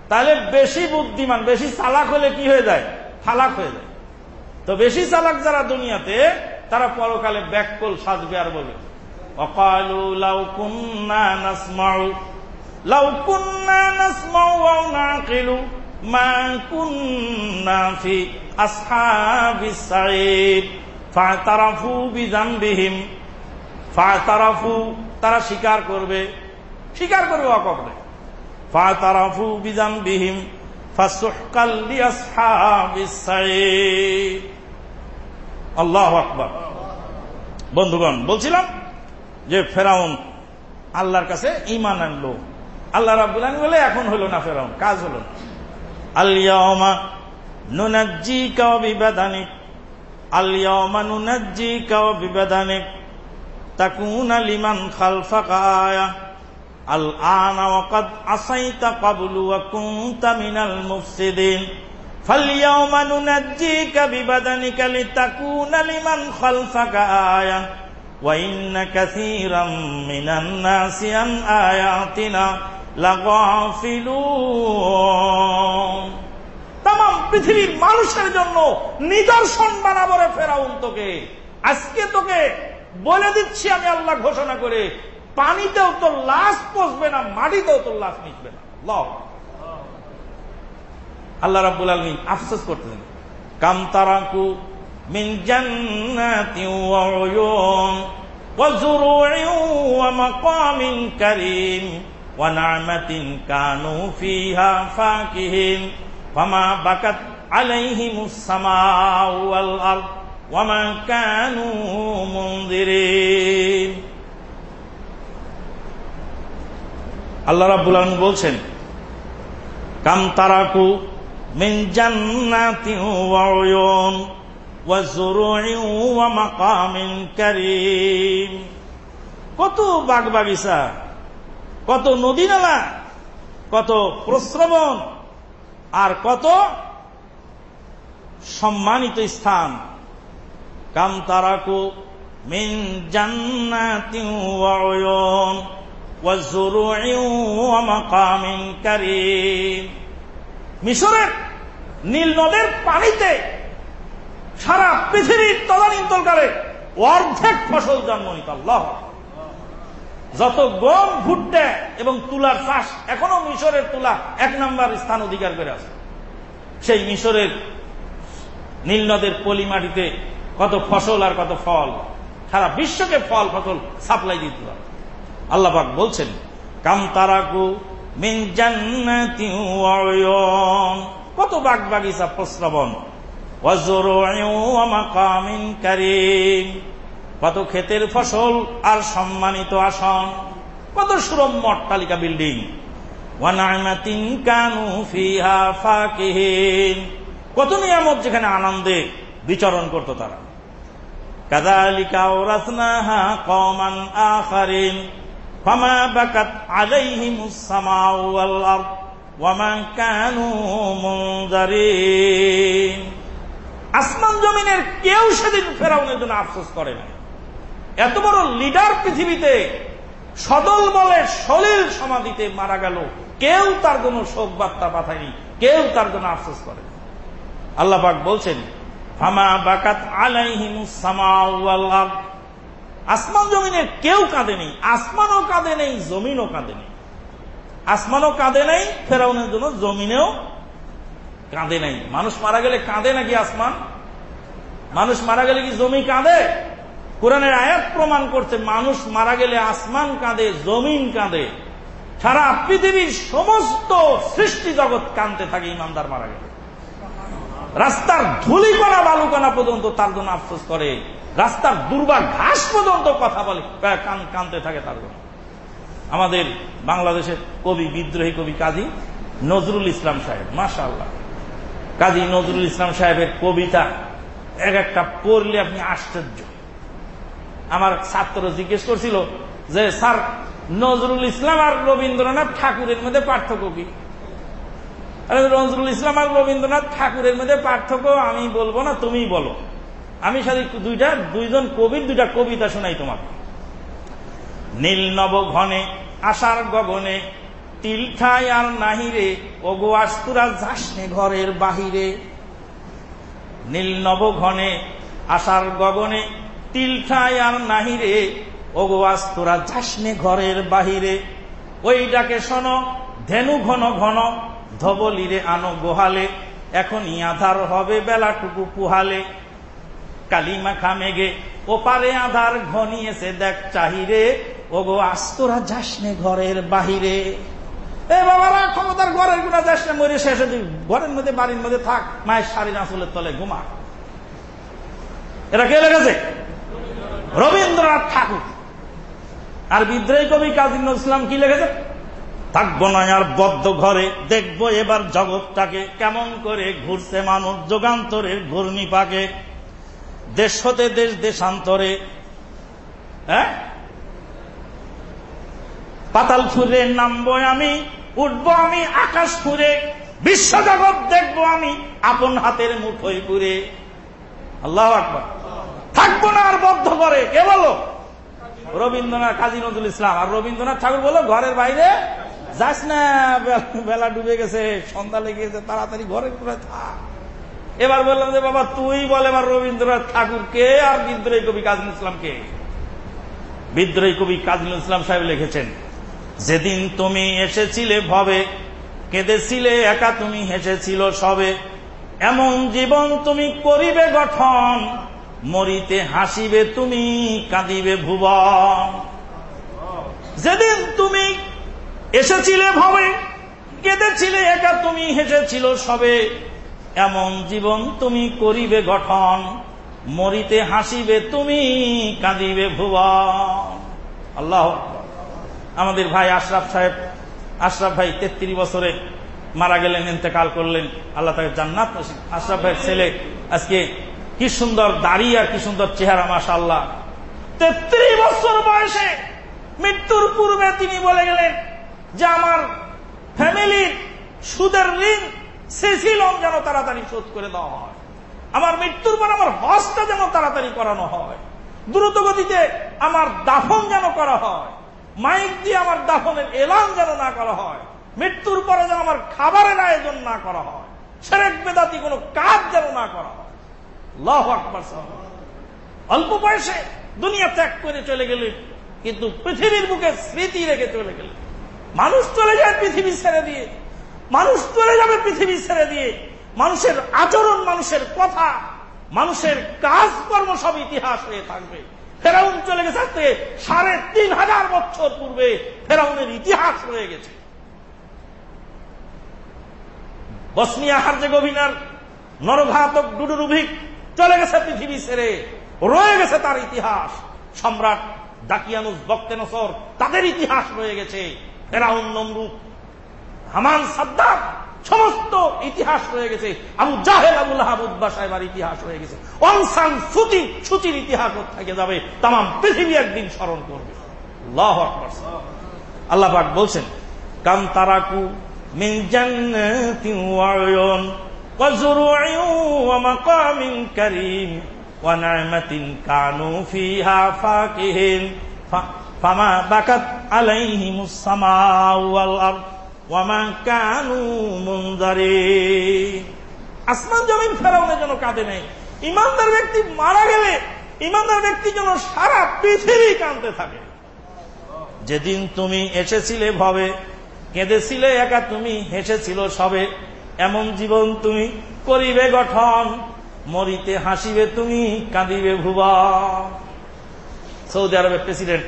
তাহলে বেশি বুদ্ধিমান, বেশি চালাক হলে কি হয়ে যায়? ফালাক হয়ে যায়। তো বেশি চালাক যারা দুনিয়াতে, তারা পরকালে ব্যাককল সাজবে আর বলবে লাউ কুন্না লাউ কুন্না তারা স্বীকার করবে। স্বীকার করবে অকপরে ফাতারাফু বিযামবিহিম ফাসুহকাল লিআসহাবিস সাঈদ আল্লাহ আকবার বন্ধুগণ, বলছিলাম যে ফেরাউন আল্লাহর কাছে ইমান আনলো। আল্লাহ রাবুল বলে, এখন হলো না ফেরাউন, কাজ হলো না। আলিয়ামা নুনাজ্জি কাও বিবাদানিক আলিয়ামা নুনাজ্জি কাও বিবাদানিক তাকুন লিমান খালফাকা আয়া আল আনা ওয়াকাদ আসাইতা কাবলু ওয়া কুনতা মিনাল মুফসিদিন فاليوم ننجيك ببدنك لتكون لمن خلفك آية وإن كثيرا من الناس عن آياتنا لغافلون তাম পৃথিবীর মানুষের জন্য নিদর্শন বানাবো রে ফেরাউন তোকে আজকে তোকে বলে দিচ্ছি আমি আল্লাহ ঘোষণা করে পানিতেও তোর লাশ পচবে না, মাটিতেও তোর লাশ মিশবে না। ল আল্লাহ রাব্বুল আলমিন আফসোস করতেছেন। কাম তারাকু মিন জান্নাতি ওয়া উয়ুন ওয়া যুরু'in ওয়া মাকামিন কারীম ওয়া না'মাতিন কানু ফিহা ফাকিহিন ফামা বাকাত আলাইহিমুস সামাউ ওয়াল আরদ ওয়া মা কানু মুনদিরিন। আল্লাহ রাবুল আলম বলছেন, কাম তারাকু ওয়া কত বাগ বাগিচা কত নদী নালা কত প্রশ্রবণ আর কত সম্মানিত স্থান। কাম তারাকু মিন জান্নাতি ওয়াউয়ুন মিশরের নীল নদের পানিতে সারা পৃথিবীর তদানীন্তলকালে অর্ধেক ফসল জন্ম নিত যত গম ভুট্টা এবং তুলার চাষ এখনও মিশরের তুলা এক নম্বর স্থান অধিকার করে আছে। সেই মিশরের নীল নদের পলি মাটিতে কত ফসল আর কত ফল, সারা বিশ্বকে ফল ফসল সাপ্লাই দিতে আল্লাপাক বলছেন, কাম তারাকু কত বাগ বাগিচা প্রশ্রবণ কারীম। কত ক্ষেতের ফসল আর সম্মানিত আসন। কত সুরম্য অট্টালিকা বিল্ডিং। কত নিয়ামত যেখানে আনন্দে বিচরণ করত তারা। ওরাসনাহা কওমান আখারিন। فما بكت عليهم السماء والأرض وما كانوا منذرين আসমান জমিনের কেউ সেদিন ফেরাউনের জন্য আফসোস করে না এত বড় লিডার পৃথিবীতে সদল বলে সলিল সমাধিতে মারা গেল কেউ তার কোনো শোক বার্তা পাঠায়নি কেউ তার জন্য আফসোস করে আল্লাহ পাক বলছেন ফামা বাকাত আলাইহিমুস সামাউ ওয়াল আরদ আসমান জমিনে কেউ কাঁদে নেই, আসমানও কাঁদে নেই, জমিনও কাঁদে নেই। আসমানও কাঁদে নেই, ফেরাউনের জন্য জমিনেও কাঁদে নাই। মানুষ মারা গেলে কাঁদে নাকি আসমান? মানুষ মারা গেলে কি জমি কাঁদে? কোরআনের আয়াত প্রমাণ করছে, মানুষ মারা গেলে আসমান কাঁদে, জমিন কাঁদে। সারা পৃথিবীর সমস্ত সৃষ্টি জগৎ কাঁদতে থাকে, ইমানদার মারা গেলে। রাস্তার ধুলিকণা বালুকণা পর্যন্ত তার জন্য আফসোস করে। রাস্তার দুর্বার ঘাস পর্যন্ত কথা বলে। কানতে থাকে তার জন্য আমাদের বাংলাদেশের কবি, বিদ্রোহী কবি কাজী নজরুল ইসলাম সাহেব মাশাল্লাহ কাজী নজরুল ইসলাম সাহেবের কবিতা এক একটা পড়লে আপনি আশ্চর্য। আমার ছাত্র জিজ্ঞেস করছিল যে, স্যার, নজরুল ইসলাম আর রবীন্দ্রনাথ ঠাকুরের মধ্যে পার্থক্য কি? নজরুল ইসলাম আর রবীন্দ্রনাথ ঠাকুরের মধ্যে পার্থক্য আমি বলব না তুমি বলো। আমি দুইটা, দুইজন কবির দুইটা কবিতা শোনাই তোমাকে। নীল নব ঘনে আশার গগনে তিলঠাই আর নাহিরে ওগো আস্তুরা যাসনে ঘরের বাহিরে। নীল নব ঘনে আশার গগনে তিলঠাই আর নাহিরে ওগো আস্তুরা যাসনে ঘরের বাহিরে। ওইটাকে শোনো, ধেনু ঘন ঘন, ধবলিরে আনো গোহালে এখন আধার হবে বেলাটুকু পুহালে। কালিমা খামেগে ওপারে আধার ঘনিয়েছে দেখ চাহিরে, ওগো আস্তরা যাসনে ঘরের বাহিরে। এ বাবারা ক্ষমতার ঘরের গুণা যাস না, মরে শেষে ঘরের মধ্যে, বাড়ির মধ্যে থাক, মায়ের শাড়ির আঁচলের তলে ঘুমা। এটা কে লেগেছে? রবীন্দ্রনাথ ঠাকুর। আর বিদ্রোহী কবি কাজী নজরুল কি লেগেছে? থাকব না আর বদ্ধ ঘরে, দেখব এবার জগৎটাকে কেমন করে ঘুরছে মানুষ যুগান্তরের ঘূর্ণি পাকে দেশ হতে দেশ দেশান্তরে হ্যাঁ? পাতাল ফুরে নামবো আমি, উঠবো আমি আকাশ ফুরে বিশ্বজগৎ দেখব আমি আপন হাতের মুঠোই পুরে আল্লাহ আকবর। থাকব না আর বদ্ধ করে কে বলো। রবীন্দ্রনাথ, কাজী নজরুল ইসলাম, আর রবীন্দ্রনাথ ঠাকুর বলো, ঘরের বাইরে? যাস না, বেলা ডুবে গেছে, সন্ধ্যা লেগে গেছে, তাড়াতাড়ি ঘরের করে থাক। এবার বললাম যে বাবা, তুই বলে এবার রবীন্দ্রনাথ ঠাকুর কে আর বিদ্রোহী কবি কাজী ইসলাম কে? বিদ্রোহী কবি কাজী ইসলাম সাহেব লিখেছেন, যেদিন তুমি এসেছিলে ভবে, কেঁদেছিলে একা তুমি হেসেছিল সবে। এমন জীবন তুমি করিবে গঠন, মরিতে হাসিবে তুমি, কাঁদিবে ভুবন। যেদিন তুমি এসেছিলে ভবে, কেঁদেছিলে একা তুমি হেসেছিল সবে। এমন জীবন তুমি করিবে গঠন, মরিতে হাসিবে তুমি, কাঁদিবে ভুবন। আল্লাহ আমাদের ভাই আশরাফ সাহেব, আশরাফ ভাই তেত্রিশ বছরে মারা গেলেন, ইন্তেকাল করলেন, আল্লাহ তাকে জান্নাত আশরাফ ভাইয়ের ছেলে আজকে কি সুন্দর দাড়ি আর কি সুন্দর চেহারা মাসা আল্লাহ তেত্রিশ বছর বয়সে মৃত্যুর পূর্বে তিনি বলে গেলেন যে, আমার ফ্যামিলির সুদের ঋণ সেসিলম যেন তাড়াতাড়ি শোধ করে দেওয়া হয়। আমার মৃত্যুর পর আমার হজটা যেন তাড়াতাড়ি করানো হয়। দ্রুত গতিতে আমার দাফন যেন করা হয়। মাইক দিয়ে আমার দাফনের এলান যেন না করা হয়। মৃত্যুর পরে যেন আমার খাবারের আয়োজন না করা হয়। সেরেক বেদাতি কোনো কাজ যেন না করা হয়। লহ আকবর অল্প বয়সে দুনিয়া ত্যাগ করে চলে গেলেন, কিন্তু পৃথিবীর বুকে স্মৃতি রেখে চলে গেলেন। মানুষ চলে যায় পৃথিবী ছেড়ে দিয়ে। মানুষ চলে যাবে পৃথিবী ছেড়ে দিয়ে। মানুষের আচরণ, মানুষের কথা, মানুষের কাজকর্ম সব ইতিহাস হয়ে থাকবে। ফেরাউন চলে গেছে থেকে সাড়ে তিন হাজার বছর পূর্বে ফেরাউনের ইতিহাস রয়ে গেছে। বসনিয়া হার্জেগোভিনার নরঘাতক ডুডুরুভিক চলে গেছে পৃথিবী ছেড়ে, রয়ে গেছে তার ইতিহাস। সম্রাট ডাকিয়ানুস বক্তেনসর তাদের ইতিহাস রয়ে গেছে। ফেরাউন নমরুদ হামান সাদ্দাম, সমস্ত ইতিহাস রয়ে গেছে। আবু জাহেদ আবুল হাবুদ্বা সাহেবার ইতিহাস রয়ে গেছে। অনসান সুতি, সুতির ইতিহাস থেকে যাবে। তাম পৃথিবী একদিন স্মরণ করবে। আল্লাহ পাক বলছেন, কাম তারাকু ফামা বাকাত আলাইহিমুস সামাউ ওয়াল আরদ। আসমান জমিন ফেরাউনের জন্য কাঁদে নেই। ইমানদার ব্যক্তি মারা গেলে ইমানদার সারা পৃথিবী কাঁদতে থাকে। যেদিন তুমি এসেছিলে ভবে, কেঁদেছিলে একা তুমি হেসেছিল সবে, এমন জীবন তুমি করিবে গঠন, মরিতে হাসিবে তুমি, কাঁদিবে ভুবা। সৌদি আরবের president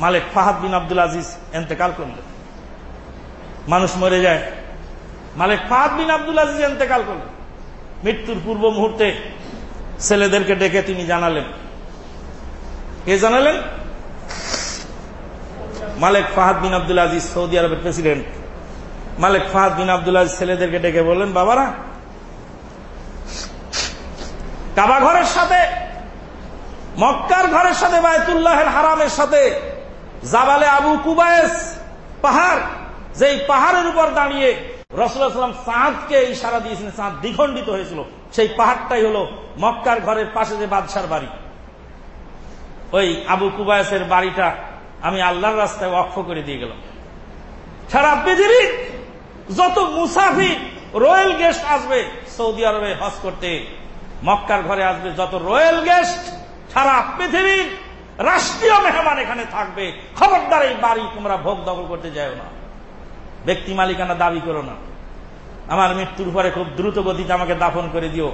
Malik Fahad bin Abdul Aziz এতেকাল করলেন। মানুষ মরে যায়। মালিক ফাহাদ বিন আব্দুল আজিজ এতেকাল করলেন। মৃত্যুর পূর্ব মুহূর্তে ছেলেদেরকে ডেকে তিনি জানালেন। কে জানালেন? Malik Fahad bin Abdul Aziz, Saudi আরবের president. Malik Fahad bin Abdul Aziz ছেলেদেরকে ডেকে বললেন, বাবারা, কাবা ঘরের সাথে, মক্কার ঘরের সাথে বায়তুল্লাহের হারামের সাথে জাবালে আবু কুবায়েস পাহাড় যেই পাহাড়ের উপর দাঁড়িয়ে রসুলাম চাঁদকে ইশারা দিয়েছিলেন চাঁদ দ্বিখণ্ডিত হয়েছিল। সেই পাহাড়টাই হলো মক্কার ঘরের পাশে যে বাদশার বাড়ি। ওই আবু কুবায়সের বাড়িটা আমি আল্লাহর রাস্তায় অক্ষ করে দিয়ে গেলাম। সারা পৃথিবীর যত মুসাফির রয়্যাল গেস্ট আসবে সৌদি আরবে হজ করতে, মক্কার ঘরে আসবে যত রয়্যাল গেস্ট, সারা পৃথিবীর রাষ্ট্রীয় মেহমান এখানে থাকবে। খবরদার এই বাড়ি তোমরা ভোগ দখল করতে যাও না। ব্যক্তি মালিকানা দাবি করো না। আমার মৃত্যুর পরে খুব দ্রুত গতিতে আমাকে দাফন করে দিও।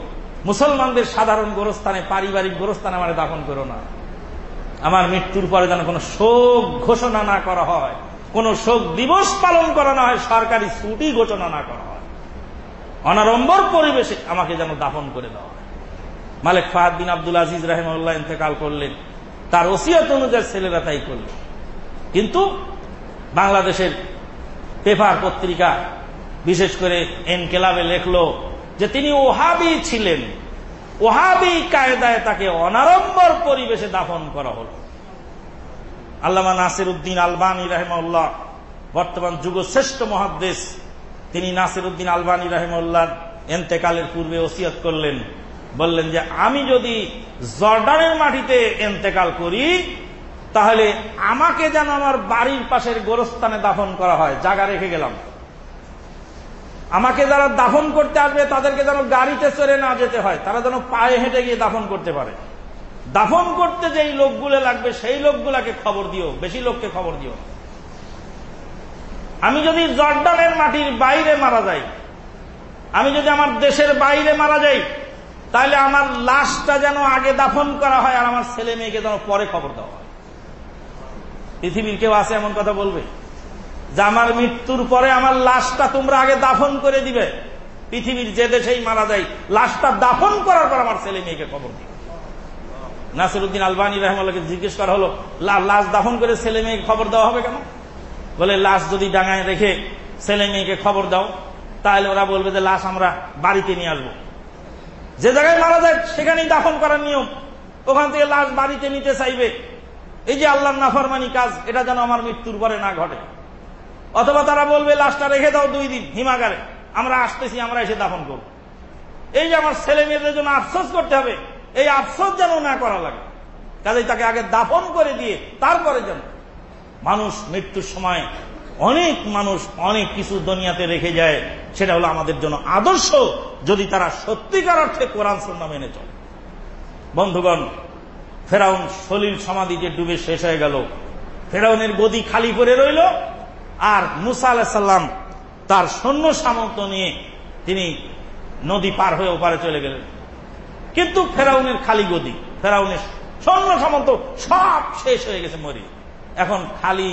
মুসলমানদের সাধারণ গোরস্থানে, পারিবারিক গোরস্থানে আমার দাফন করো না। আমার মৃত্যুর পরে যেন কোনো শোক ঘোষণা না করা হয়, কোন শোক দিবস পালন করা না হয়, সরকারি ছুটি ঘোষণা না করা হয়। অনারম্বর পরিবেশে আমাকে যেন দাফন করে দেওয়া হয়। মালিক Fahad bin Abdul Aziz Rahimullah ইন্তেকাল করলেন। তার ওসিয়ত অনুযায়ী ছেলেরা তাই করল কিন্তু বাংলাদেশের পেপার পত্রিকা, বিশেষ করে এনকেলাবে লেখল যে তিনি ওহাবি ছিলেন। ওহাবি কায়দায় তাকে অনারম্বর পরিবেশে দাফন করা হল। আল্লামা নাসির উদ্দিন আলবানী রাহেমউল্লাহ বর্তমান যুগশ্রেষ্ঠ মহাদ্দেশ, তিনি নাসির উদ্দিন আলবানী রাহেমউল্লাহ এন্তেকালের পূর্বে ওসিয়ত করলেন। বললেন যে, আমি যদি জর্ডানের মাটিতে এন্তেকাল করি তাহলে আমাকে যেন আমার বাড়ির পাশের গোরস্থানে দাফন করা হয়, জায়গা রেখে গেলাম। আমাকে যারা দাফন করতে আসবে, তাদেরকে যেন গাড়িতে চড়ে না যেতে হয়, তারা যেন পায়ে হেঁটে গিয়ে দাফন করতে পারে। দাফন করতে যেই লোকগুলো লাগবে, সেই লোকগুলাকে খবর দিও, বেশি লোককে খবর দিও। আমি যদি জর্ডানের মাটির বাইরে মারা যাই, আমি যদি আমার দেশের বাইরে মারা যাই, তাহলে আমার লাশটা যেন আগে দাফন করা হয় আর আমার ছেলে মেয়েকে যেন পরে খবর দেওয়া হয়। পৃথিবীর কেউ আছে এমন কথা বলবে? যে আমার মৃত্যুর পরে আমার লাশটা তোমরা আগে দাফন করে দিবে। পৃথিবীর যে দেশেই মারা যায়, লাশটা দাফন করার পর আমার ছেলে মেয়েকে খবর দিবে। নাসিরুদ্দিন আলবানী রহমাল্লাহকে জিজ্ঞেস করা হলো লাশ দাফন করে ছেলে মেয়েকে খবর দেওয়া হবে কেন? বলে, লাশ যদি ডাঙায় রেখে ছেলে মেয়েকে খবর দাও, তাহলে ওরা বলবে যে লাশ আমরা বাড়িতে নিয়ে আসব। যে জায়গায় মারা যায়, সেখানেই দাফন করার নিয়ম। ওখান থেকে লাশ বাড়িতে নিতে চাইবে। এই যে আল্লাহ নাফরমানি কাজ, এটা যেন আমার মৃত্যুর পরে না ঘটে। অথবা তারা বলবে, লাশটা রেখে দাও দুই দিন, হিমাগারে। আমরা আসতেছি, আমরা এসে দাফন করব। এই যে আমার ছেলে মেয়েদের জন্য আফসোস করতে হবে, এই আফসোস যেন না করা লাগে। কাজে তাকে আগে দাফন করে দিয়ে তারপরে যেন মানুষ মৃত্যুর সময় অনেক মানুষ অনেক কিছু দুনিয়াতে রেখে যায়, সেটা হলো আমাদের জন্য আদর্শ, যদি তারা সত্যিকার অর্থে কোরআন সন্না মেনে চলে। বন্ধুগণ ফেরাউন সলিল সমাধি যে ডুবে শেষ হয়ে গেল, ফেরাউনের গদি খালি করে রইল, আর মুসা আলাহিসাল্লাম তার সৈন্য সামন্ত নিয়ে তিনি নদী পার হয়ে ওপারে চলে গেলেন। কিন্তু ফেরাউনের খালি গদি, ফেরাউনের সৈন্য সামন্ত সব শেষ হয়ে গেছে মরি। এখন খালি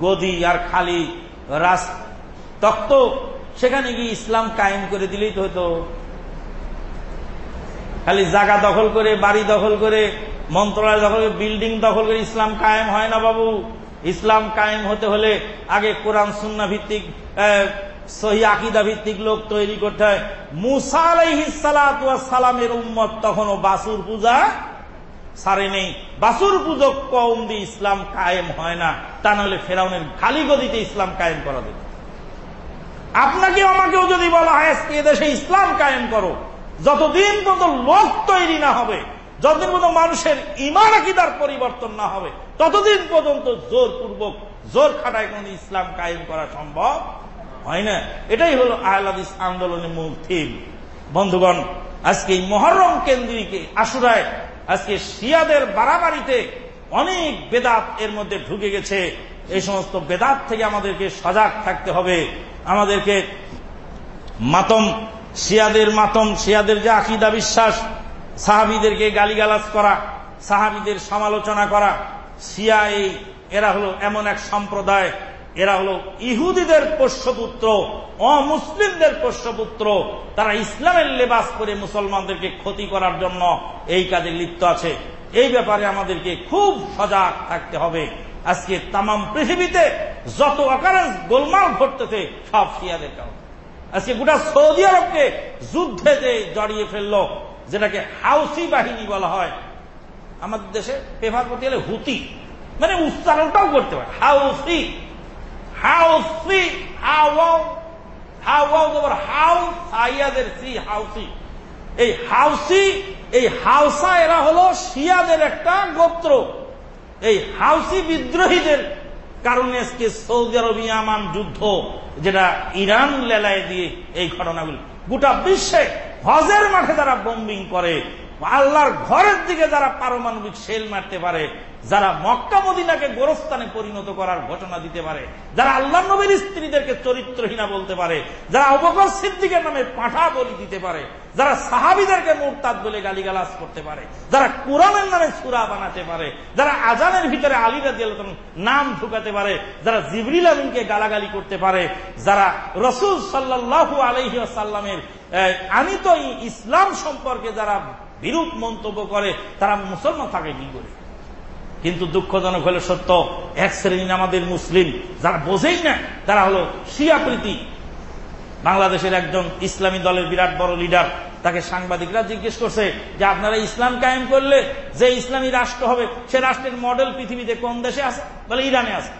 গদি আর খালি রাস তক্ত, সেখানে গিয়ে ইসলাম কায়েম করে দিলেই তো হতো। খালি জায়গা দখল করে, বাড়ি দখল করে মন্ত্রণালয় দখল বিল্ডিং দখল করে ইসলাম কায়েম হয় না বাবু। ইসলাম কায়েম হতে হলে আগে কোরআন, সুন্না ভিত্তিক সহি আকিদা ভিত্তিক লোক তৈরি করতে হয়। মুসা সালামের উম্মত তখনও বাসুর পূজা সারে নেই। বাসুর পূজক কম দিয়ে ইসলাম কায়েম হয় না। তা নাহলে ফেরাউনের খালি গদিতে ইসলাম কায়েম করা দেবে আপনাকে আমাকেও যদি বলা হয়, আজকে এদেশে ইসলাম কায়েম করো। যতদিন পর্যন্ত লোক তৈরি না হবে যতদিন পর্যন্ত মানুষের ইমান আকিদার পরিবর্তন না হবে, ততদিন পর্যন্ত জোর পূর্বক জোর খাটায় কোন ইসলাম কায়েম করা সম্ভব হয় না। এটাই হলো আহলাদিস আন্দোলনের মূল থিম। বন্ধুগণ, আজকে এই মহরম কেন্দ্রিকে আশুরায়, আজকে শিয়াদের বাড়াবাড়িতে অনেক বেদাত এর মধ্যে ঢুকে গেছে। এই সমস্ত বেদাত থেকে আমাদেরকে সজাগ থাকতে হবে। আমাদেরকে মাতম, শিয়াদের মাতম, শিয়াদের যে আকিদা বিশ্বাস সাহাবিদেরকে গালিগালাজ করা, সাহাবিদের সমালোচনা করা শিয়া এই এরা হলো এমন এক সম্প্রদায়, এরা হলো ইহুদিদের পোষ্যপুত্র, অমুসলিমদের পোষ্যপুত্র, তারা ইসলামের লেবাস করে মুসলমানদেরকে ক্ষতি করার জন্য এই কাজে লিপ্ত আছে। এই ব্যাপারে আমাদেরকে খুব সজাগ থাকতে হবে। আজকে তাম পৃথিবীতে যত অকারেন্স গোলমাল ঘটতেছে, সব শিয়াদের কারণ। আজকে গোটা সৌদি আরবকে যুদ্ধে যে জড়িয়ে ফেলল যেটাকে হাউসি বাহিনী বলা হয়। আমাদের দেশে পেপার প্রতি হলে হুতি। মানে উচ্চারণটাও করতে পারে। হাউসি। হাউসি, হাওয়াও। হাওয়াও তোমার হাউস, হাইয়াদের সি, হাউসি। এই হাউসি, এই হাউসা এরা হলো শিয়াদের একটা গোত্র। এই হাউসি বিদ্রোহীদের কারণে আজকে সৌদি আরব ইয়ামান যুদ্ধ, যেটা ইরান লেলায় দিয়ে এই ঘটনাগুলি। গোটা বিশ্বে হজের মাঠে তারা বোম্বিং করে। আল্লাহর ঘরের দিকে যারা পারমাণবিক সেল মারতে পারে, যারা মক্কা মদিনাকে গোরস্থানে পরিণত করার ঘটনা দিতে পারে, যারা আল্লাহ নবীর স্ত্রীদেরকে চরিত্রহীনা বলতে পারে, যারা অবকর সিদ্দিকের নামে পাঠা বলি দিতে পারে, যারা সাহাবিদেরকে মোরতাদ বলে গালিগালাজ করতে পারে, যারা কোরআনের নামে সুরা বানাতে পারে, যারা আজানের ভিতরে আলীরা দিয়ে নাম ঢুকাতে পারে, যারা জিবরিল আমিনকে গালাগালি করতে পারে, যারা রসুল সাল্লাহ আলহি সাল্লামের আমি তো ইসলাম সম্পর্কে যারা বিরূপ মন্তব্য করে, তারা মুসলমান থাকে কি করে? কিন্তু দুঃখজনক হলে সত্য, এক শ্রেণি আমাদের মুসলিম, যারা বোঝেই না, তারা হলো শিয়াপ্রীতি বাংলাদেশের একজন ইসলামী দলের বিরাট বড় লিডার, তাকে সাংবাদিকরা জিজ্ঞেস করছে যে, আপনারা ইসলাম কায়েম করলে যে ইসলামী রাষ্ট্র হবে, সে রাষ্ট্রের মডেল পৃথিবীতে কোন দেশে আছে? বলে, ইরানে আছে।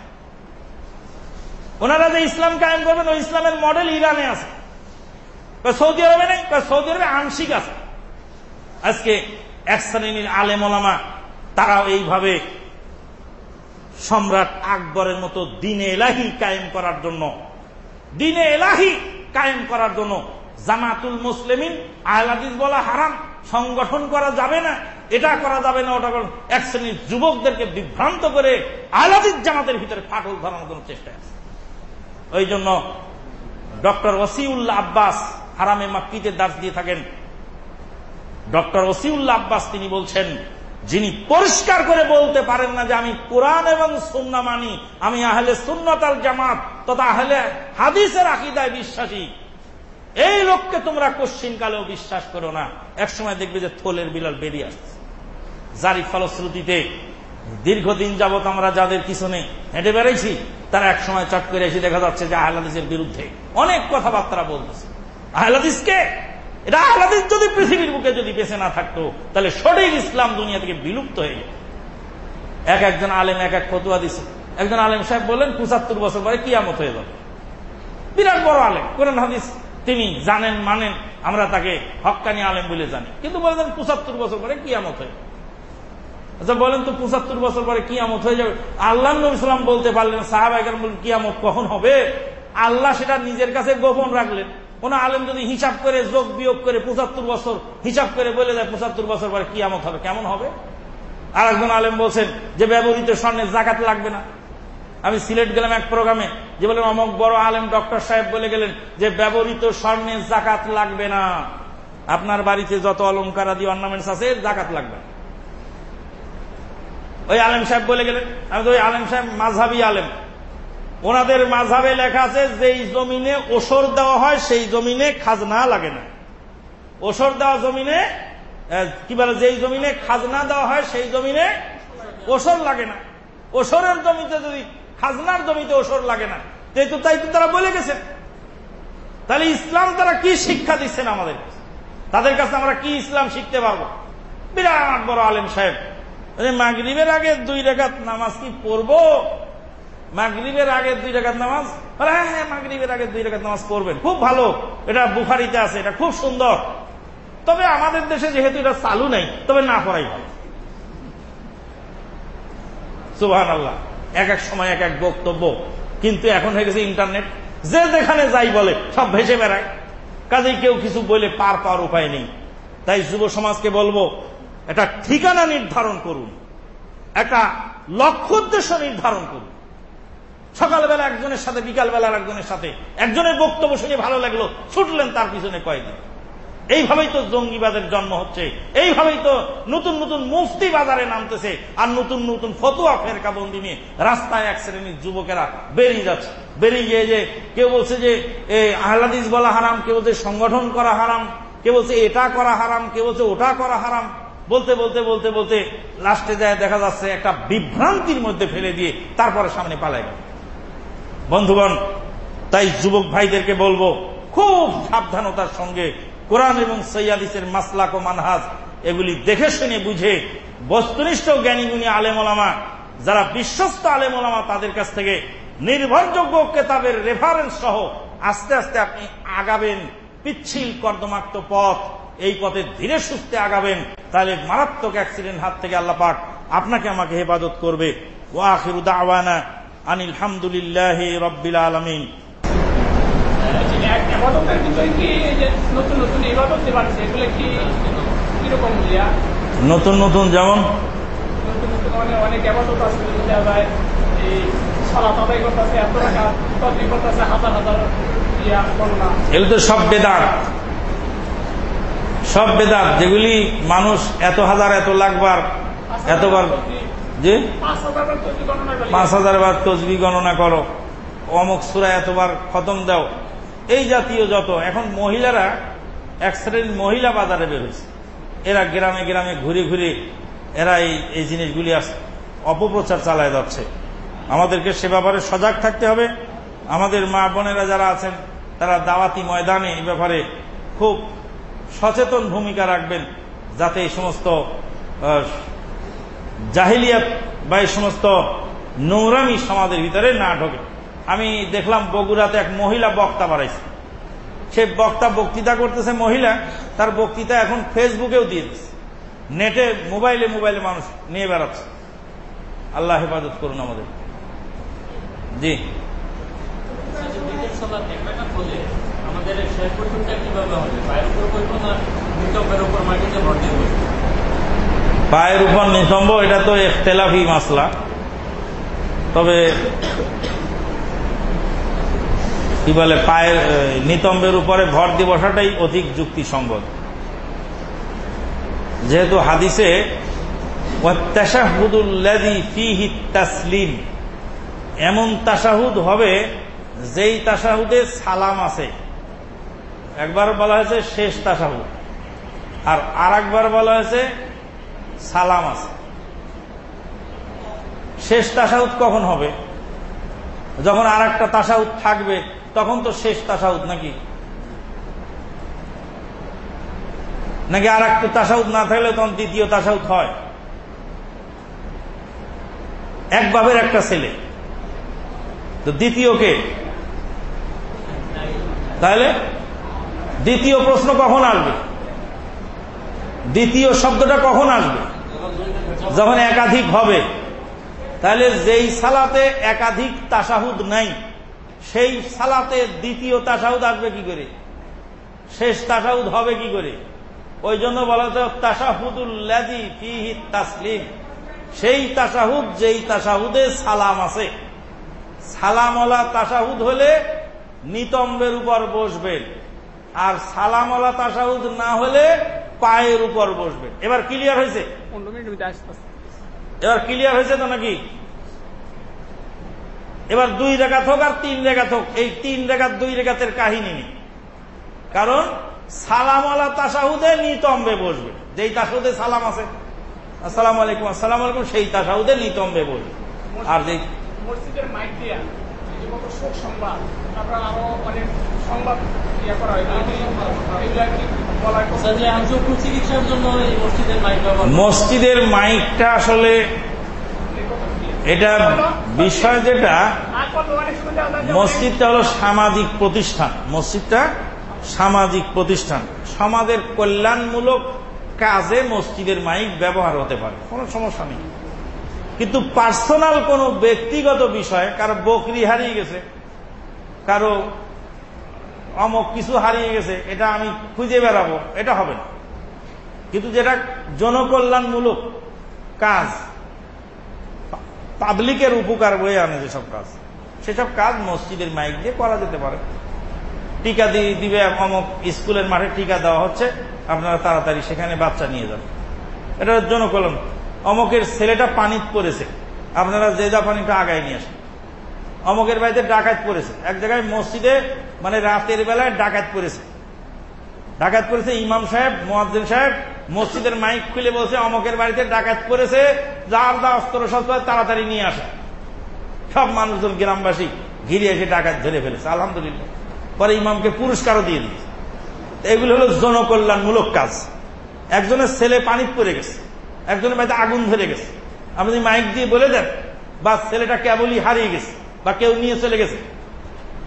ওনারা যে ইসলাম কায়েম করবেন, ওই ইসলামের মডেল ইরানে আছে। সৌদি আরবে নেই? সৌদি আরবে আংশিক আছে। আজকে এক শ্রেণির আলেমলামা তারাও এইভাবে সম্রাট আকবরের মতো দিনে এলাহি কায়েম করার জন্য, দিনে এলাহি কায়েম করার জন্য জামাতুল মুসলিমিন আহলাদিস বলা হারাম, সংগঠন করা যাবে না, এটা করা যাবে না, ওটা এক শ্রেণির যুবকদেরকে বিভ্রান্ত করে আহলাদিস জামাতের ভিতরে ফাটল ধরানোর জন্য চেষ্টা আছে। ওই জন্য ডক্টর ওসিউল্লাহ আব্বাস হারামে মাক্কিতে দাস দিয়ে থাকেন ডক্টর ওসিউল্লা আব্বাস তিনি বলছেন, যিনি পরিষ্কার করে বলতে পারেন না যে আমি কোরআন এবং সুন্না মানি, আমি আহলে সুন্নতাল জামাত তথা আহলে হাদিসের আকিদায় বিশ্বাসী। এই লোককে তোমরা কালেও বিশ্বাস করো না। একসময় দেখবে যে থোলের বিলাল বেরিয়ে আসছে। জারি ফলশ্রুতিতে দীর্ঘদিন যাবৎ আমরা যাদের পিছনে হেঁটে বেড়াইছি, তারা এক সময় চট করে এসে দেখা যাচ্ছে যে আহলাদিসের বিরুদ্ধে অনেক কথাবার্তা বলতেছে। আহলাদিসকে এটা আহলাদিস যদি পৃথিবীর বুকে যদি বেঁচে না থাকতো, তাহলে সঠিক ইসলাম দুনিয়া থেকে বিলুপ্ত হয়ে যেত। এক একজন আলেম এক এক ফতুয়া দিছে। একজন আলেম সাহেব পঁচাত্তর বছর পরে কিয়ামত হয়ে যাবে। বিরাট বড় আলেম, কোরআন, হাদিস, তিনি জানেন, মানেন, আমরা তাকে হকানি আলেম বলে জানি। কিন্তু বলেন পঁচাত্তর বছর পরে কিয়ামত হয়ে আচ্ছা বলেন তো পঁচাত্তর বছর পরে কিয়ামত হয়ে যাবে। আল্লাহ নবী সালাম বলতে পারলেন সাহাবাইকার বললেন, কিয়ামত কখন হবে? আল্লাহ সেটা নিজের কাছে গোপন রাখলেন। কোন আলেম যদি হিসাব করে যোগ বিয়োগ করে পঁচাত্তর বছর হিসাব করে বলে দেয়, পঁচাত্তর বছর পরে কিয়ামত হবে, কেমন হবে? আর একজন আলেম বলছেন যে ব্যবহৃত স্বর্ণের জাকাত লাগবে না। আমি সিলেট গেলাম এক প্রোগ্রামে, যে বলেন অমক বড় আলেম ডক্টর সাহেব বলে গেলেন যে ব্যবহৃত স্বর্ণের জাকাত লাগবে না। আপনার বাড়িতে যত অলঙ্কার আদি অর্নামেন্টস আছে, জাকাত লাগবে ওই আলেম সাহেব বলে গেলেন, আমি তো ওই আলেম সাহেব মাঝাবি আলেম। ওনাদের মাঝাবে লেখা আছে, যেই জমিনে ওসর দেওয়া হয়, সেই জমিনে খাজনা লাগে না। ওসর দেওয়া জমিনে কি বলে, যেই জমিনে খাজনা দেওয়া হয়, সেই জমিনে ওসর লাগে না। ওসরের জমিতে যদি, খাজনার জমিতে ওসর লাগে না যেহেতু তাই তো তারা বলে গেছেন তাহলে ইসলাম তারা কি শিক্ষা দিচ্ছেন আমাদের তাদের কাছে আমরা কি ইসলাম শিখতে পারব? বিরাট বড় আলেম সাহেব মাগরিবের আগে দুই রেখাত নামাজ কি পড়ব? মাগরীবের আগে দুই রেখাত নামাজ? হ্যাঁ হ্যাঁ মাগরীবের আগে দুই রেখাত নামাজ পড়বেন। খুব ভালো। এটা বুখারিতে আছে, এটা খুব সুন্দর। তবে আমাদের দেশে যেহেতু এটা চালু নেই, তবে না পড়াই ভালো। সুহান আল্লাহ এক এক সময় এক এক বক্তব্য। কিন্তু এখন হয়ে গেছে ইন্টারনেট। যে যেখানে যাই বলে, সব ভেসে বেড়ায়। কাজেই কেউ কিছু বলে পার পাওয়ার উপায় নেই। তাই যুব সমাজকে বলব, একটা ঠিকানা নির্ধারণ করুন। একটা লক্ষ্য উদ্দেশ্য নির্ধারণ করুন। সকালবেলা একজনের সাথে বিকালবেলা একজনের সাথে। একজনের বক্তব্য শুনে ভালো লাগল, ছুটলেন তার পিছনে কয়েকদিন এইভাবেই তো জঙ্গিবাদের জন্ম হচ্ছে। এইভাবেই তো নতুন নতুন মুফতি বাজারে নামতেছে আর নতুন নতুন ফতুয়া ফেরকা ফেরকাবন্দি নিয়ে রাস্তায় এক শ্রেণির যুবকেরা বেরিয়ে যাচ্ছে। বেরিয়ে গিয়ে যে কেউ বলছে যে আহ্লাদিস বলা হারাম। কেউ বলছে, সংগঠন করা হারাম। কেউ বলছে, এটা করা হারাম। কেউ বলছে, ওটা করা হারাম। বলতে বলতে বলতে বলতে লাস্টে যায় দেখা যাচ্ছে, একটা বিভ্রান্তির মধ্যে ফেলে দিয়ে তারপরে সামনে পালায় গেল। বন্ধুগণ, তাই যুবক ভাইদেরকে বলব, খুব সাবধানতার সঙ্গে কোরআন এবং সৈয়াদিসের মাসলাক ও মানহাজ এগুলি দেখে শুনে বুঝে বস্তুনিষ্ঠ জ্ঞানীগুণী আলেমলামা, যারা বিশ্বস্ত আলেমলামা তাদের কাছ থেকে নির্ভরযোগ্য কেতাবের রেফারেন্স সহ আস্তে আস্তে আপনি আগাবেন, পিচ্ছিল কর্দমাক্ত পথ, এই পথে ধীরে সুস্থে আগাবেন, তাহলে মারাত্মক অ্যাক্সিডেন্ট হাত থেকে আল্লাহ পাক আপনাকে আমাকে হেফাজত করবে। ও আখিরু দাওয়ানা আনিল হামদুলিল্লাহ রব্বিল আলমিন নতুন নতুন যেমন? এগুলো তো সব বেদাত। সব বেদাত যেগুলি মানুষ এত হাজার এত লাখবার এতবার যে পাঁচ হাজার বার তসবি গণনা করো। অমুক সুরা এতবার খতম দাও। এই জাতীয় যত এখন মহিলারা এক শ্রেণির মহিলা বাজারে বেরোচ্ছে এরা গ্রামে গ্রামে ঘুরে ঘুরে এরা এই এই জিনিসগুলি অপপ্রচার চালায় যাচ্ছে। আমাদেরকে সে ব্যাপারে সজাগ থাকতে হবে। আমাদের মা বোনেরা যারা আছেন তারা দাওয়াতি ময়দানে এই ব্যাপারে খুব সচেতন ভূমিকা রাখবেন যাতে এই সমস্ত জাহিলিয়াত বা এই সমস্ত নোংরামি সমাজের ভিতরে না ঢোকে। আমি দেখলাম বগুড়াতে এক মহিলা বক্তা বাড়াইছে। সে বক্তা বক্তৃতা করতেছে মহিলা, তার বক্তৃতা এখন ফেসবুকেও দিয়ে দিচ্ছে নেটে, মোবাইলে মোবাইলে মানুষ নিয়ে বেড়াচ্ছে। আল্লাহ হেফাজত করুন আমাদের। জি। আমাদের শেষ পর্যন্ত কীভাবে হবে। পায়ের উপর না নিতম্বের উপর মাটিতে ভর দেবো পায়ের উপর নিতম্ব এটা তো এখতেলাফি মাসলা। তবে কি বলে, পায়ের নিতম্বের উপরে ভর দিয়ে বসাটাই অধিক যুক্তিসঙ্গত। যেহেতু হাদিসে তাসলিম, এমন তাসাহুদ হবে যেই তাশাহুদে সালাম আছে। একবার বলা হয়েছে শেষ তাসাহুদ আর আর একবার বলা হয়েছে সালাম আছে। শেষ তাসাউদ কখন হবে? যখন আর একটা তাসাউদ থাকবে, তখন তো শেষ তাসাউদ নাকি? নাকি আর একটা তাসাউদ না থাকলে তখন দ্বিতীয় তাসাউদ হয়? এক বাবের একটা ছেলে। তো দ্বিতীয় কে? তাহলে দ্বিতীয় প্রশ্ন কখন আসবে? দ্বিতীয় শব্দটা কখন আসবে? যখন একাধিক হবে, তাহলে যেই সালাতে একাধিক তাসাহুদ নাই, সেই সালাতে দ্বিতীয় তাসাহুদ আসবে কি করে? শেষ তাসাহুদ হবে কি করে? ওই জন্য বলা হতো তাসাহুদুল্লাদি ফিহি তাসলিম। সেই তাসাহুদ যেই তাসাহুদে সালাম আছে। সালামওয়ালা তাসাহুদ হলে নিতম্বের উপর বসবেন। আর সালামলা তাসাহুদ না হলে পায়ের উপর বসবেন এবার ক্লিয়ার হয়েছে? এবার ক্লিয়ার হয়েছে তো নাকি? এবার দুই রেখাত হোক আর তিন রেখাত হোক এই তিন রেখাত দুই রেখাতের কাহিনী। নেই কারণ সালাম আলা তাসাহুদে নিতম্বে বসবে। যেই তাসাহুদে সালাম আছে আসসালাম আলাইকুম আসসালাম আলাইকুম সেই তাসাহুদে নিতম্বে বসবে। আর যেই মসজিদের মাইক দিয়া সংবাদ তারপর আরও অনেক সংবাদ ইয়ে করা হয়। মসজিদের মাইকটা আসলে? এটা বিষয় যেটা, মসজিদটা হলো সামাজিক প্রতিষ্ঠান। মসজিদটা সামাজিক প্রতিষ্ঠান। সমাজের কল্যাণমূলক কাজে মসজিদের মাইক ব্যবহার হতে পারে, কোনো সমস্যা নেই। কিন্তু পার্সোনাল কোনো ব্যক্তিগত বিষয়, কারও বকরি হারিয়ে গেছে, কারও অমক কিছু হারিয়ে গেছে, এটা আমি খুঁজে বেড়াবো, এটা হবে না। কিন্তু যেটা জনকল্যাণমূলক কাজ, পাবলিকের উপকার বয়ে আনে যেসব কাজ, সেসব কাজ মসজিদের মাইক দিয়ে করা যেতে পারে। টিকা দিয়ে দিবে অমক স্কুলের মাঠে টিকা দেওয়া হচ্ছে, আপনারা তাড়াতাড়ি সেখানে বাচ্চা নিয়ে যাবেন এটা জনকল্যাণ। অমকের ছেলেটা পানিত পড়েছে, আপনারা যে যা পানিটা আগায় নিয়ে আসেন। অমকের বাড়িতে ডাকাত পড়েছে। এক জায়গায় মসজিদে মানে রাতের বেলায় ডাকাত পড়েছে। ডাকাত পড়েছে ইমাম সাহেব, মোয়াজ্জেন সাহেব, মসজিদের মাইক খুলে বলছে, অমকের বাড়িতে ডাকাত করেছে যার যা অস্ত্র শস্ত্র তাড়াতাড়ি নিয়ে আসা। সব মানুষজন গ্রামবাসী ঘিরে এসে ডাকাত ধরে ফেলেছে, আলহামদুলিল্লাহ। পরে ইমামকে পুরস্কারও দিয়ে দিয়েছে। এগুলো হলো জনকল্যাণমূলক কাজ। একজনের ছেলে পানি পড়ে গেছে, একজনের বাড়িতে আগুন ধরে গেছে। আপনি মাইক দিয়ে বলে দেন বা ছেলেটা কেবলই হারিয়ে গেছে। বা কেউ নিয়ে চলে গেছে।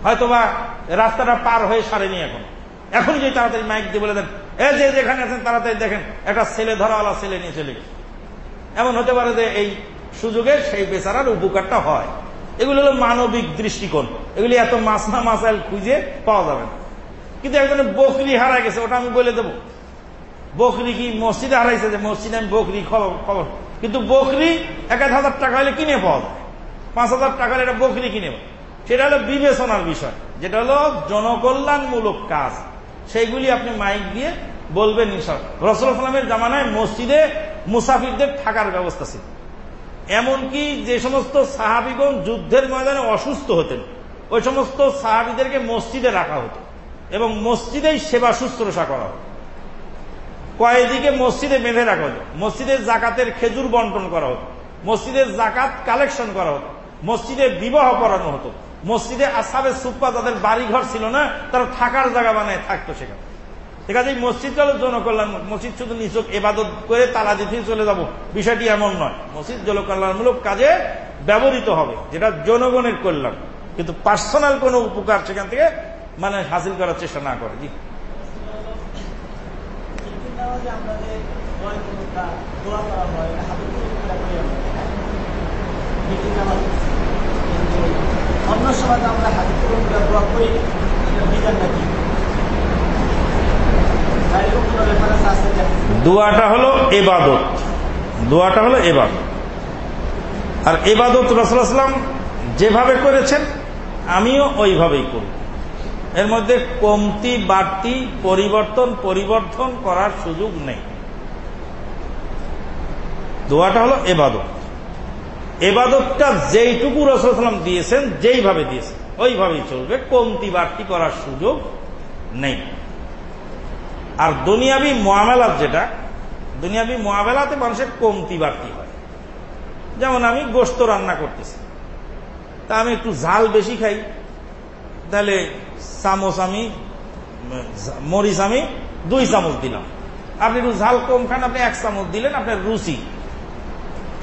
হয়তো বা রাস্তাটা পার হয়ে সারেনি এখন। এখন যদি তাড়াতাড়ি মাইক দিয়ে বলে দেন, এ যে যেখানে আছেন তাড়াতাড়ি দেখেন, একটা ছেলে ধরাওয়ালা ছেলে নিয়ে চলে গেছে। এমন হতে পারে যে এই সুযোগে সেই বেচারার উপকারটা হয়। এগুলো হলো মানবিক দৃষ্টিকোণ। এগুলি এত মাসনা মাসাইল খুঁজে পাওয়া যাবে না। কিন্তু একজনের বকরি হারাই গেছে, ওটা আমি বলে দেবো। বকরি কি মসজিদে হারাইছে যে মসজিদে আমি বকরি খবর কিন্তু বকরি এক হাজার টাকা হলে কিনে পাওয়া যায়। পাঁচ হাজার টাকা হলে একটা বকরি কিনে সেটা হলো বিবেচনার বিষয়, যেটা হলো জনকল্যাণমূলক কাজ। সেইগুলি আপনি মাইক দিয়ে বলবেন নিশা রসুলামের জামানায় মসজিদে মুসাফিরদের থাকার ব্যবস্থা ছিল। এমনকি যে সমস্ত সাহাবিগণ যুদ্ধের ময়দানে অসুস্থ হতেন, ওই সমস্ত সাহাবিদেরকে মসজিদে রাখা হতো এবং মসজিদেই সেবা শুশ্রূষা করা হতো। কয়েদিকে মসজিদে বেঁধে রাখা হতো মসজিদের জাকাতের খেজুর বন্টন করা হতো মসজিদের জাকাত কালেকশন করা হতো। মসজিদে বিবাহ করানো হতো। মসজিদে আসাবে সুপ্পা তাদের বাড়িঘর ছিল না, তারা থাকার জায়গা বানায় থাকতো সেখানে। ঠিক আছে মসজিদ হলো জনকল্যাণ মসজিদ শুধু নিচক এবাদত করে তালা দিতে চলে যাব, বিষয়টি এমন নয়। মসজিদ জনকল্যাণমূলক কাজে ব্যবহৃত হবে, যেটা জনগণের কল্যাণ। কিন্তু পার্সোনাল কোনো উপকার সেখান থেকে মানে হাসিল করার চেষ্টা না করে। জি। অন্য সময় আমরা হাতে দোয়া করি বিধান নাকি? দোয়াটা হলো এবাদত। দোয়াটা হলো এবাদত। আর এবাদত রসুলাম যেভাবে করেছেন, আমিও ওইভাবেই করি। এর মধ্যে কমতি, বাড়তি, পরিবর্তন পরিবর্তন করার সুযোগ নেই। দোয়াটা হলো এবাদত। এবাদতটা যেইটুকু রসুলাম দিয়েছেন, যেইভাবে দিয়েছেন, ওইভাবেই চলবে। কমতি বাড়তি করার সুযোগ নেই। আর দুনিয়াবি মোয়ামেলাত যেটা, দুনিয়াবি মোয়ামেলাতে মানুষের কমতি বাড়তি হয়। যেমন আমি গোস্ত রান্না করতেছি। তা আমি একটু ঝাল বেশি খাই, তাহলে চামচ আমি, মরিচ আমি দুই চামচ দিলাম। আপনি একটু ঝাল কম খান, আপনি এক চামচ দিলেন, আপনার রুচি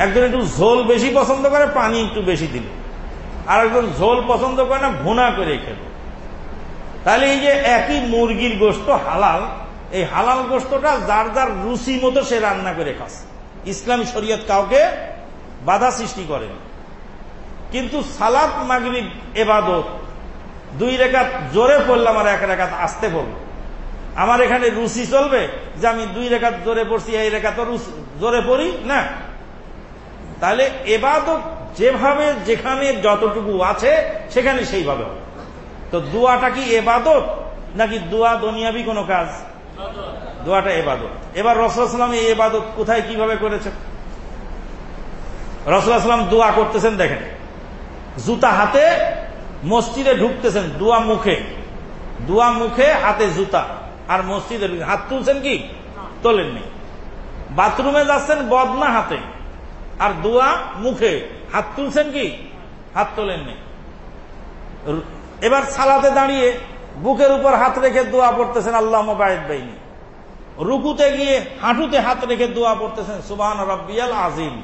একজন একটু ঝোল বেশি পছন্দ করে, পানি একটু বেশি দিল। আর একজন ঝোল পছন্দ করে না, ভুনা করে খেল। তাহলে এই যে একই মুরগির গোস্ত হালাল, এই হালাল গোস্তটা যার যার রুচি মতো সে রান্না করে খাস ইসলামী শরীয়ত কাউকে বাধা সৃষ্টি করেন কিন্তু সালাত মাগরিব, এবাদত, দুই রেখাত জোরে পড়লাম আর এক রেখাত আসতে পড়ব আমার এখানে রুচি চলবে যে আমি দুই রেখাত জোরে পড়ছি, এই রেখা তো জোরে পড়ি? না। তাহলে এবাদত যেভাবে যেখানে যতটুকু আছে সেখানে সেইভাবে হবে। তো দোয়াটা কি এবাদত নাকি দোয়া দুনিয়াবি কোনো কাজ? দোয়াটা এবাদত। এবার রসুলাম এই এবাদত কোথায় কীভাবে করেছেন? রসুলাম দোয়া করতেছেন দেখেন। জুতা হাতে মসজিদে ঢুকতেছেন দোয়া মুখে। দোয়া মুখে হাতে জুতা। আর মসজিদে হাত তুলছেন কি? তোলেননি। বাথরুমে যাচ্ছেন বদনা হাতে। আর দোয়া মুখে। হাত তুলছেন কি? হাত তোলেননি এবার সালাতে দাঁড়িয়ে বুকের উপর হাত রেখে দোয়া পড়তেছেন আল্লাহ মোবায়দ বাইনি। রুকুতে গিয়ে হাঁটুতে হাত রেখে দোয়া পড়তেছেন, সুবাহান রব্বিয়াল আজিম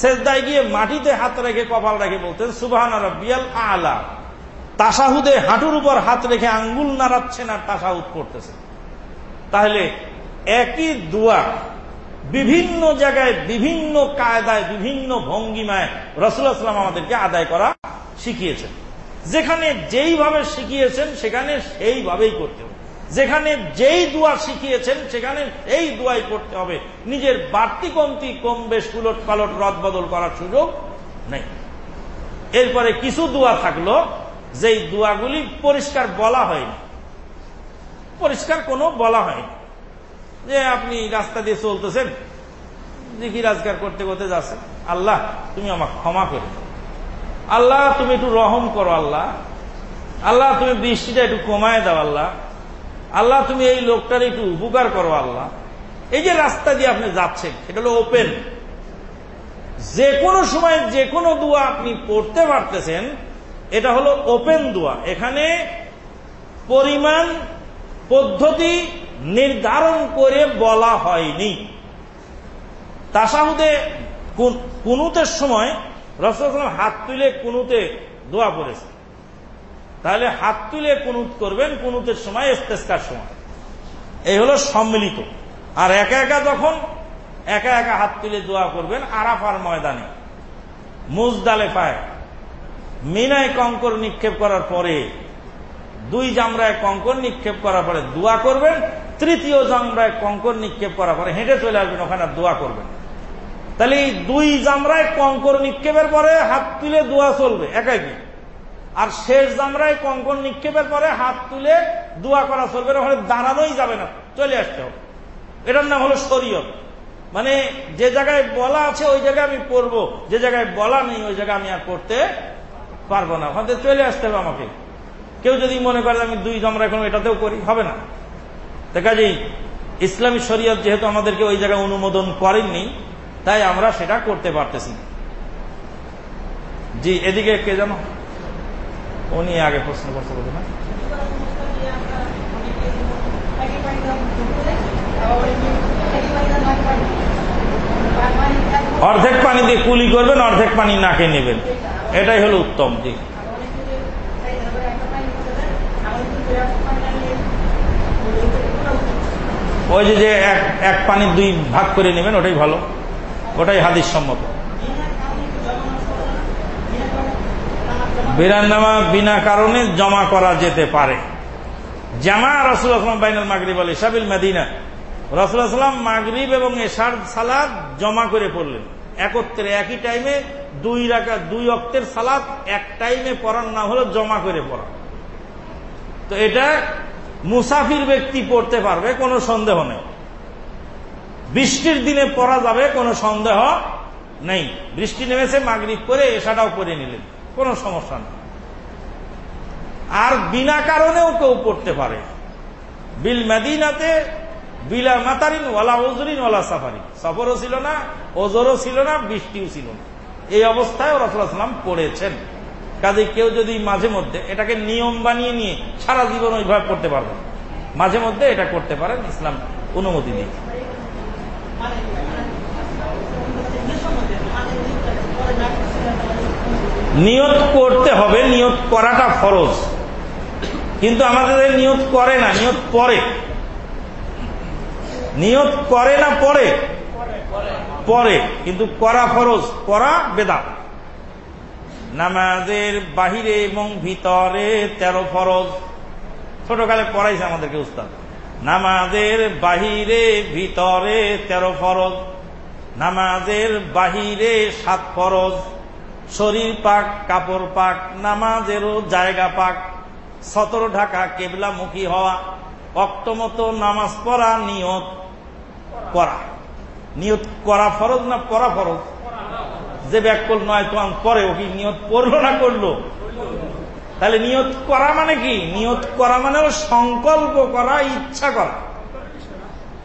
শেষদায় গিয়ে মাটিতে হাত রেখে কপাল রেখে বলতেন, সুবাহান রব্বিয়াল আলা। তাসাহুদে হাঁটুর উপর হাত রেখে আঙ্গুল নাড়াচ্ছেন আর তাসাহুদ করতেছেন তাহলে একই দোয়া বিভিন্ন জায়গায়, বিভিন্ন কায়দায়, বিভিন্ন ভঙ্গিমায় রসুলাম আমাদেরকে আদায় করা শিখিয়েছেন। যেখানে যেইভাবে শিখিয়েছেন, সেখানে সেইভাবেই করতে হবে। যেখানে যেই দোয়া শিখিয়েছেন, সেখানে এই দোয়াই করতে হবে। নিজের বাড়তি কমতি কম বেশ উলট পালট রদ বদল করার সুযোগ নেই। এরপরে কিছু দোয়া থাকল, যেই দোয়াগুলি পরিষ্কার বলা হয়নি। পরিষ্কার কোনো বলা হয়নি। যে আপনি রাস্তা দিয়ে চলতেছেন দেখি রাজগার করতে করতে যাচ্ছেন। আল্লাহ, তুমি আমাকে ক্ষমা করে আল্লাহ, তুমি একটু রহম করো, আল্লাহ। আল্লাহ, তুমি বৃষ্টিটা একটু কমায় দাও, আল্লাহ। আল্লাহ, তুমি এই লোকটার একটু উপকার করো, আল্লাহ। এই যে রাস্তা দিয়ে আপনি যাচ্ছেন, সেটা হলো ওপেন যে কোনো সময় যে কোনো দোয়া আপনি পড়তে পারতেছেন, এটা হলো ওপেন দোয়া। এখানে পরিমাণ, পদ্ধতি নির্ধারণ করে বলা হয়নি। তাসাহুদে কুন- কুনুতের সময় রসুলাম হাত তুলে কুনুতে দোয়া পড়েছে তাহলে হাত তুলে কুনুত করবেন, কুনুতের সময় ইস্তেস্কার সময়। এই হলো সম্মিলিত। আর একা একা যখন একা একা হাত তুলে দোয়া করবেন, আরাফার ময়দানে মুজদালে পায় মিনায় কঙ্কর নিক্ষেপ করার পরে দুই জামরায় কঙ্কর নিক্ষেপ করার পরে দোয়া করবেন, তৃতীয় জামরায় কঙ্কর নিক্ষেপ করার পরে হেঁটে চলে আসবেন, ওখানে দোয়া করবেন তাহলে এই দুই জামরায় কঙ্কর নিক্ষেপের পরে হাত তুলে দোয়া চলবে, একাই কি? আর শেষ জামরায় কঙ্কর নিক্ষেপের পরে হাত তুলে দোয়া করা চলবে ওখানে দাঁড়ানোই যাবে না, চলে আসতে হবে। এটার নাম হলো শরীয়ত। মানে যে জায়গায় বলা আছে, ওই জায়গায় আমি পড়ব, যে জায়গায় বলা নেই, ওই জায়গায় আমি আর পড়তে পারব না। ওখান থেকে চলে আসতে হবে আমাকে। কেউ যদি মনে করে আমি দুই জমরা এখন এটাতেও করি, হবে না। তো কাজেই ইসলামী শরীয়ত যেহেতু আমাদেরকে ওই জায়গায় অনুমোদন করেননি, তাই আমরা সেটা করতে পারতেছি না। জি, এদিকে কে জানো? উনি আগে প্রশ্ন করতে বলতে না অর্ধেক পানি দিয়ে কুলি করবেন, অর্ধেক পানি নাকে নেবেন। এটাই হলো উত্তম, জি। ওই যে এক এক পানি দুই ভাগ করে নেবেন, ওটাই ভালো। ওটাই হাদিস সম্মত। বিরান্নামা বিনা কারণে জমা করা যেতে পারে। জামা রসুল আসলাম বাইনাল মাগরিব আল ইসাবিল মাদিনা। রসুল আসলাম মাগরিব এবং এশার সালাদ জমা করে পড়লেন। একত্রে একই টাইমে দুই রাখা দুই অক্টের সালাদ এক টাইমে পড়ার না হলো জমা করে পড়া। তো এটা মুসাফির ব্যক্তি পড়তে পারবে, কোনো সন্দেহ নেই। বৃষ্টির দিনে পড়া যাবে, কোনো সন্দেহ নেই। বৃষ্টি নেমেছে, মাগরিব করে এসাটাও করে নিলেন, কোনো সমস্যা নেই। আর বিনা কারণেও কেউ পড়তে পারে। বিল মেদিনাতে বিলা মাতারিন, ওয়ালা ওজরিন ওয়ালা সাফারি। সফরও ছিল না, ওজরও ছিল না, বৃষ্টিও ছিল না। এই অবস্থায় রসুলাম পড়েছেন। কাজে কেউ যদি মাঝে মধ্যে এটাকে নিয়ম বানিয়ে নিয়ে সারা জীবন ওইভাবে পড়তে পারবে না। মাঝে মধ্যে এটা করতে পারেন, ইসলাম অনুমতি দিয়ে। নিয়ত করতে হবে, নিয়ত করাটা ফরজ। কিন্তু আমাদের নিয়ত করে না, নিয়ত পরে। নিয়ত করে না পরে? পরে। কিন্তু করা ফরজ, করা বেদা নামাজের বাহিরে এবং ভিতরে তেরো ফরজ। ছোটকালে পড়াইছে আমাদেরকে উস্তাদ। নামাজের বাহিরে, ভিতরে তেরো ফরজ। নামাজের বাহিরে সাত ফরজ। শরীর পাক, কাপড় পাক, নামাজেরও জায়গা পাক। সতর ঢাকা কেবলামুখী হওয়া অক্তমত নামাজ পড়া নিয়ত করা। নিয়ত করা ফরজ না পড়া ফরজ? যে ব্যাকল নয় তো পরে ও কি নিয়ত পড়ল না করল? তাহলে নিয়ত করা মানে কি? নিয়ত করা মানে সংকল্প করা, ইচ্ছা করা।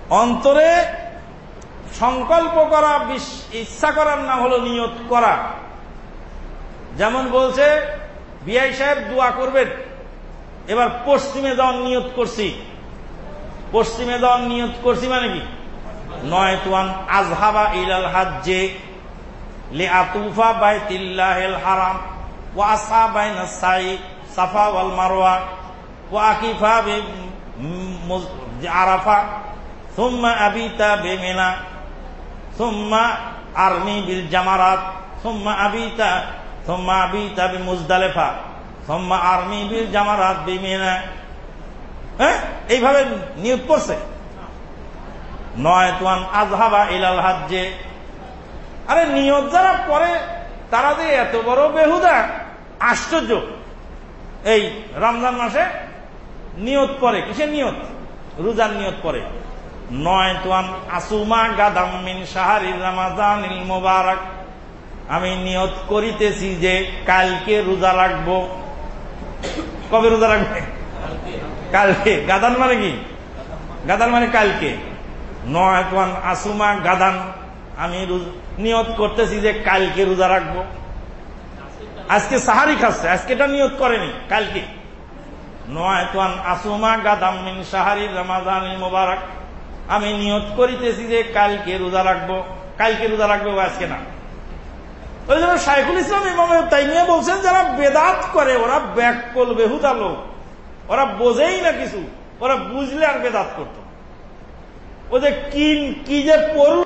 অন্তরে সংকল্প করা ইচ্ছা করার নাম হলো নিয়ত করা। যেমন বলছে, বিআই সাহেব দোয়া করবেন, এবার পশ্চিমে যাওয়ার নিয়ত করছি। পশ্চিমে যাওয়ার নিয়ত করছি মানে কি? নয় তুয়ান আজহাবা ইলাল হাজ্জে। লি আতুফা বাইতিল্লাহিল হারাম, ওয়া আসা বাইনা সাই, সাফা ওয়াল মারওয়া, ওয়া আকিফা বি আরাফা, সুম্মা আবিতা বিমিনা সুম্মা আরমি বিল জামারাত, সুম্মা আবিতা সুম্মা আবিতা বিমুজদালিফা সুম্মা আরমি বিল জামারাত বিমিনা হ্যাঁ? এইভাবে নিয়োগ করছে। নয় তুয়ান আজহাবা ইলাল হাজ্জে আরে নিয়ত যারা পরে তারা যে এত বড় বেহুদা, আশ্চর্য। এই রমজান মাসে নিয়ত পরে কিসের নিয়ত? রোজার নিয়ত পরে নয় তোয়ান আসুমা গাদাম মিন সাহারি রামাজান মোবারক। আমি নিয়ত করিতেছি যে কালকে রোজা রাখব। কবে রোজা রাখবে? কালকে। গাদান মানে কি? গাদান মানে কালকে। নয়তন আসুমা গাদান আমি নিয়ত করতেছি যে কালকে রোজা রাখব। আজকে সাহারি খাচ্ছে, আজকে এটা নিয়ত করেনি, কালকে। নয়তন আসুমা গাদাম মিন সাহারি রমাদান মোবারক। আমি নিয়ত করিতেছি যে কালকে রোজা রাখব। কালকে রোজা রাখব আজকে না। ওই জন্য শাইখুল ইসলাম ইমাম তাইমিয়া বলছেন, যারা বেদাত করে, ওরা ব্যাকল বেহুদা লোক। ওরা বোঝেই না কিছু। ওরা বুঝলে আর বেদাত করতো ও যে কি যে পড়ু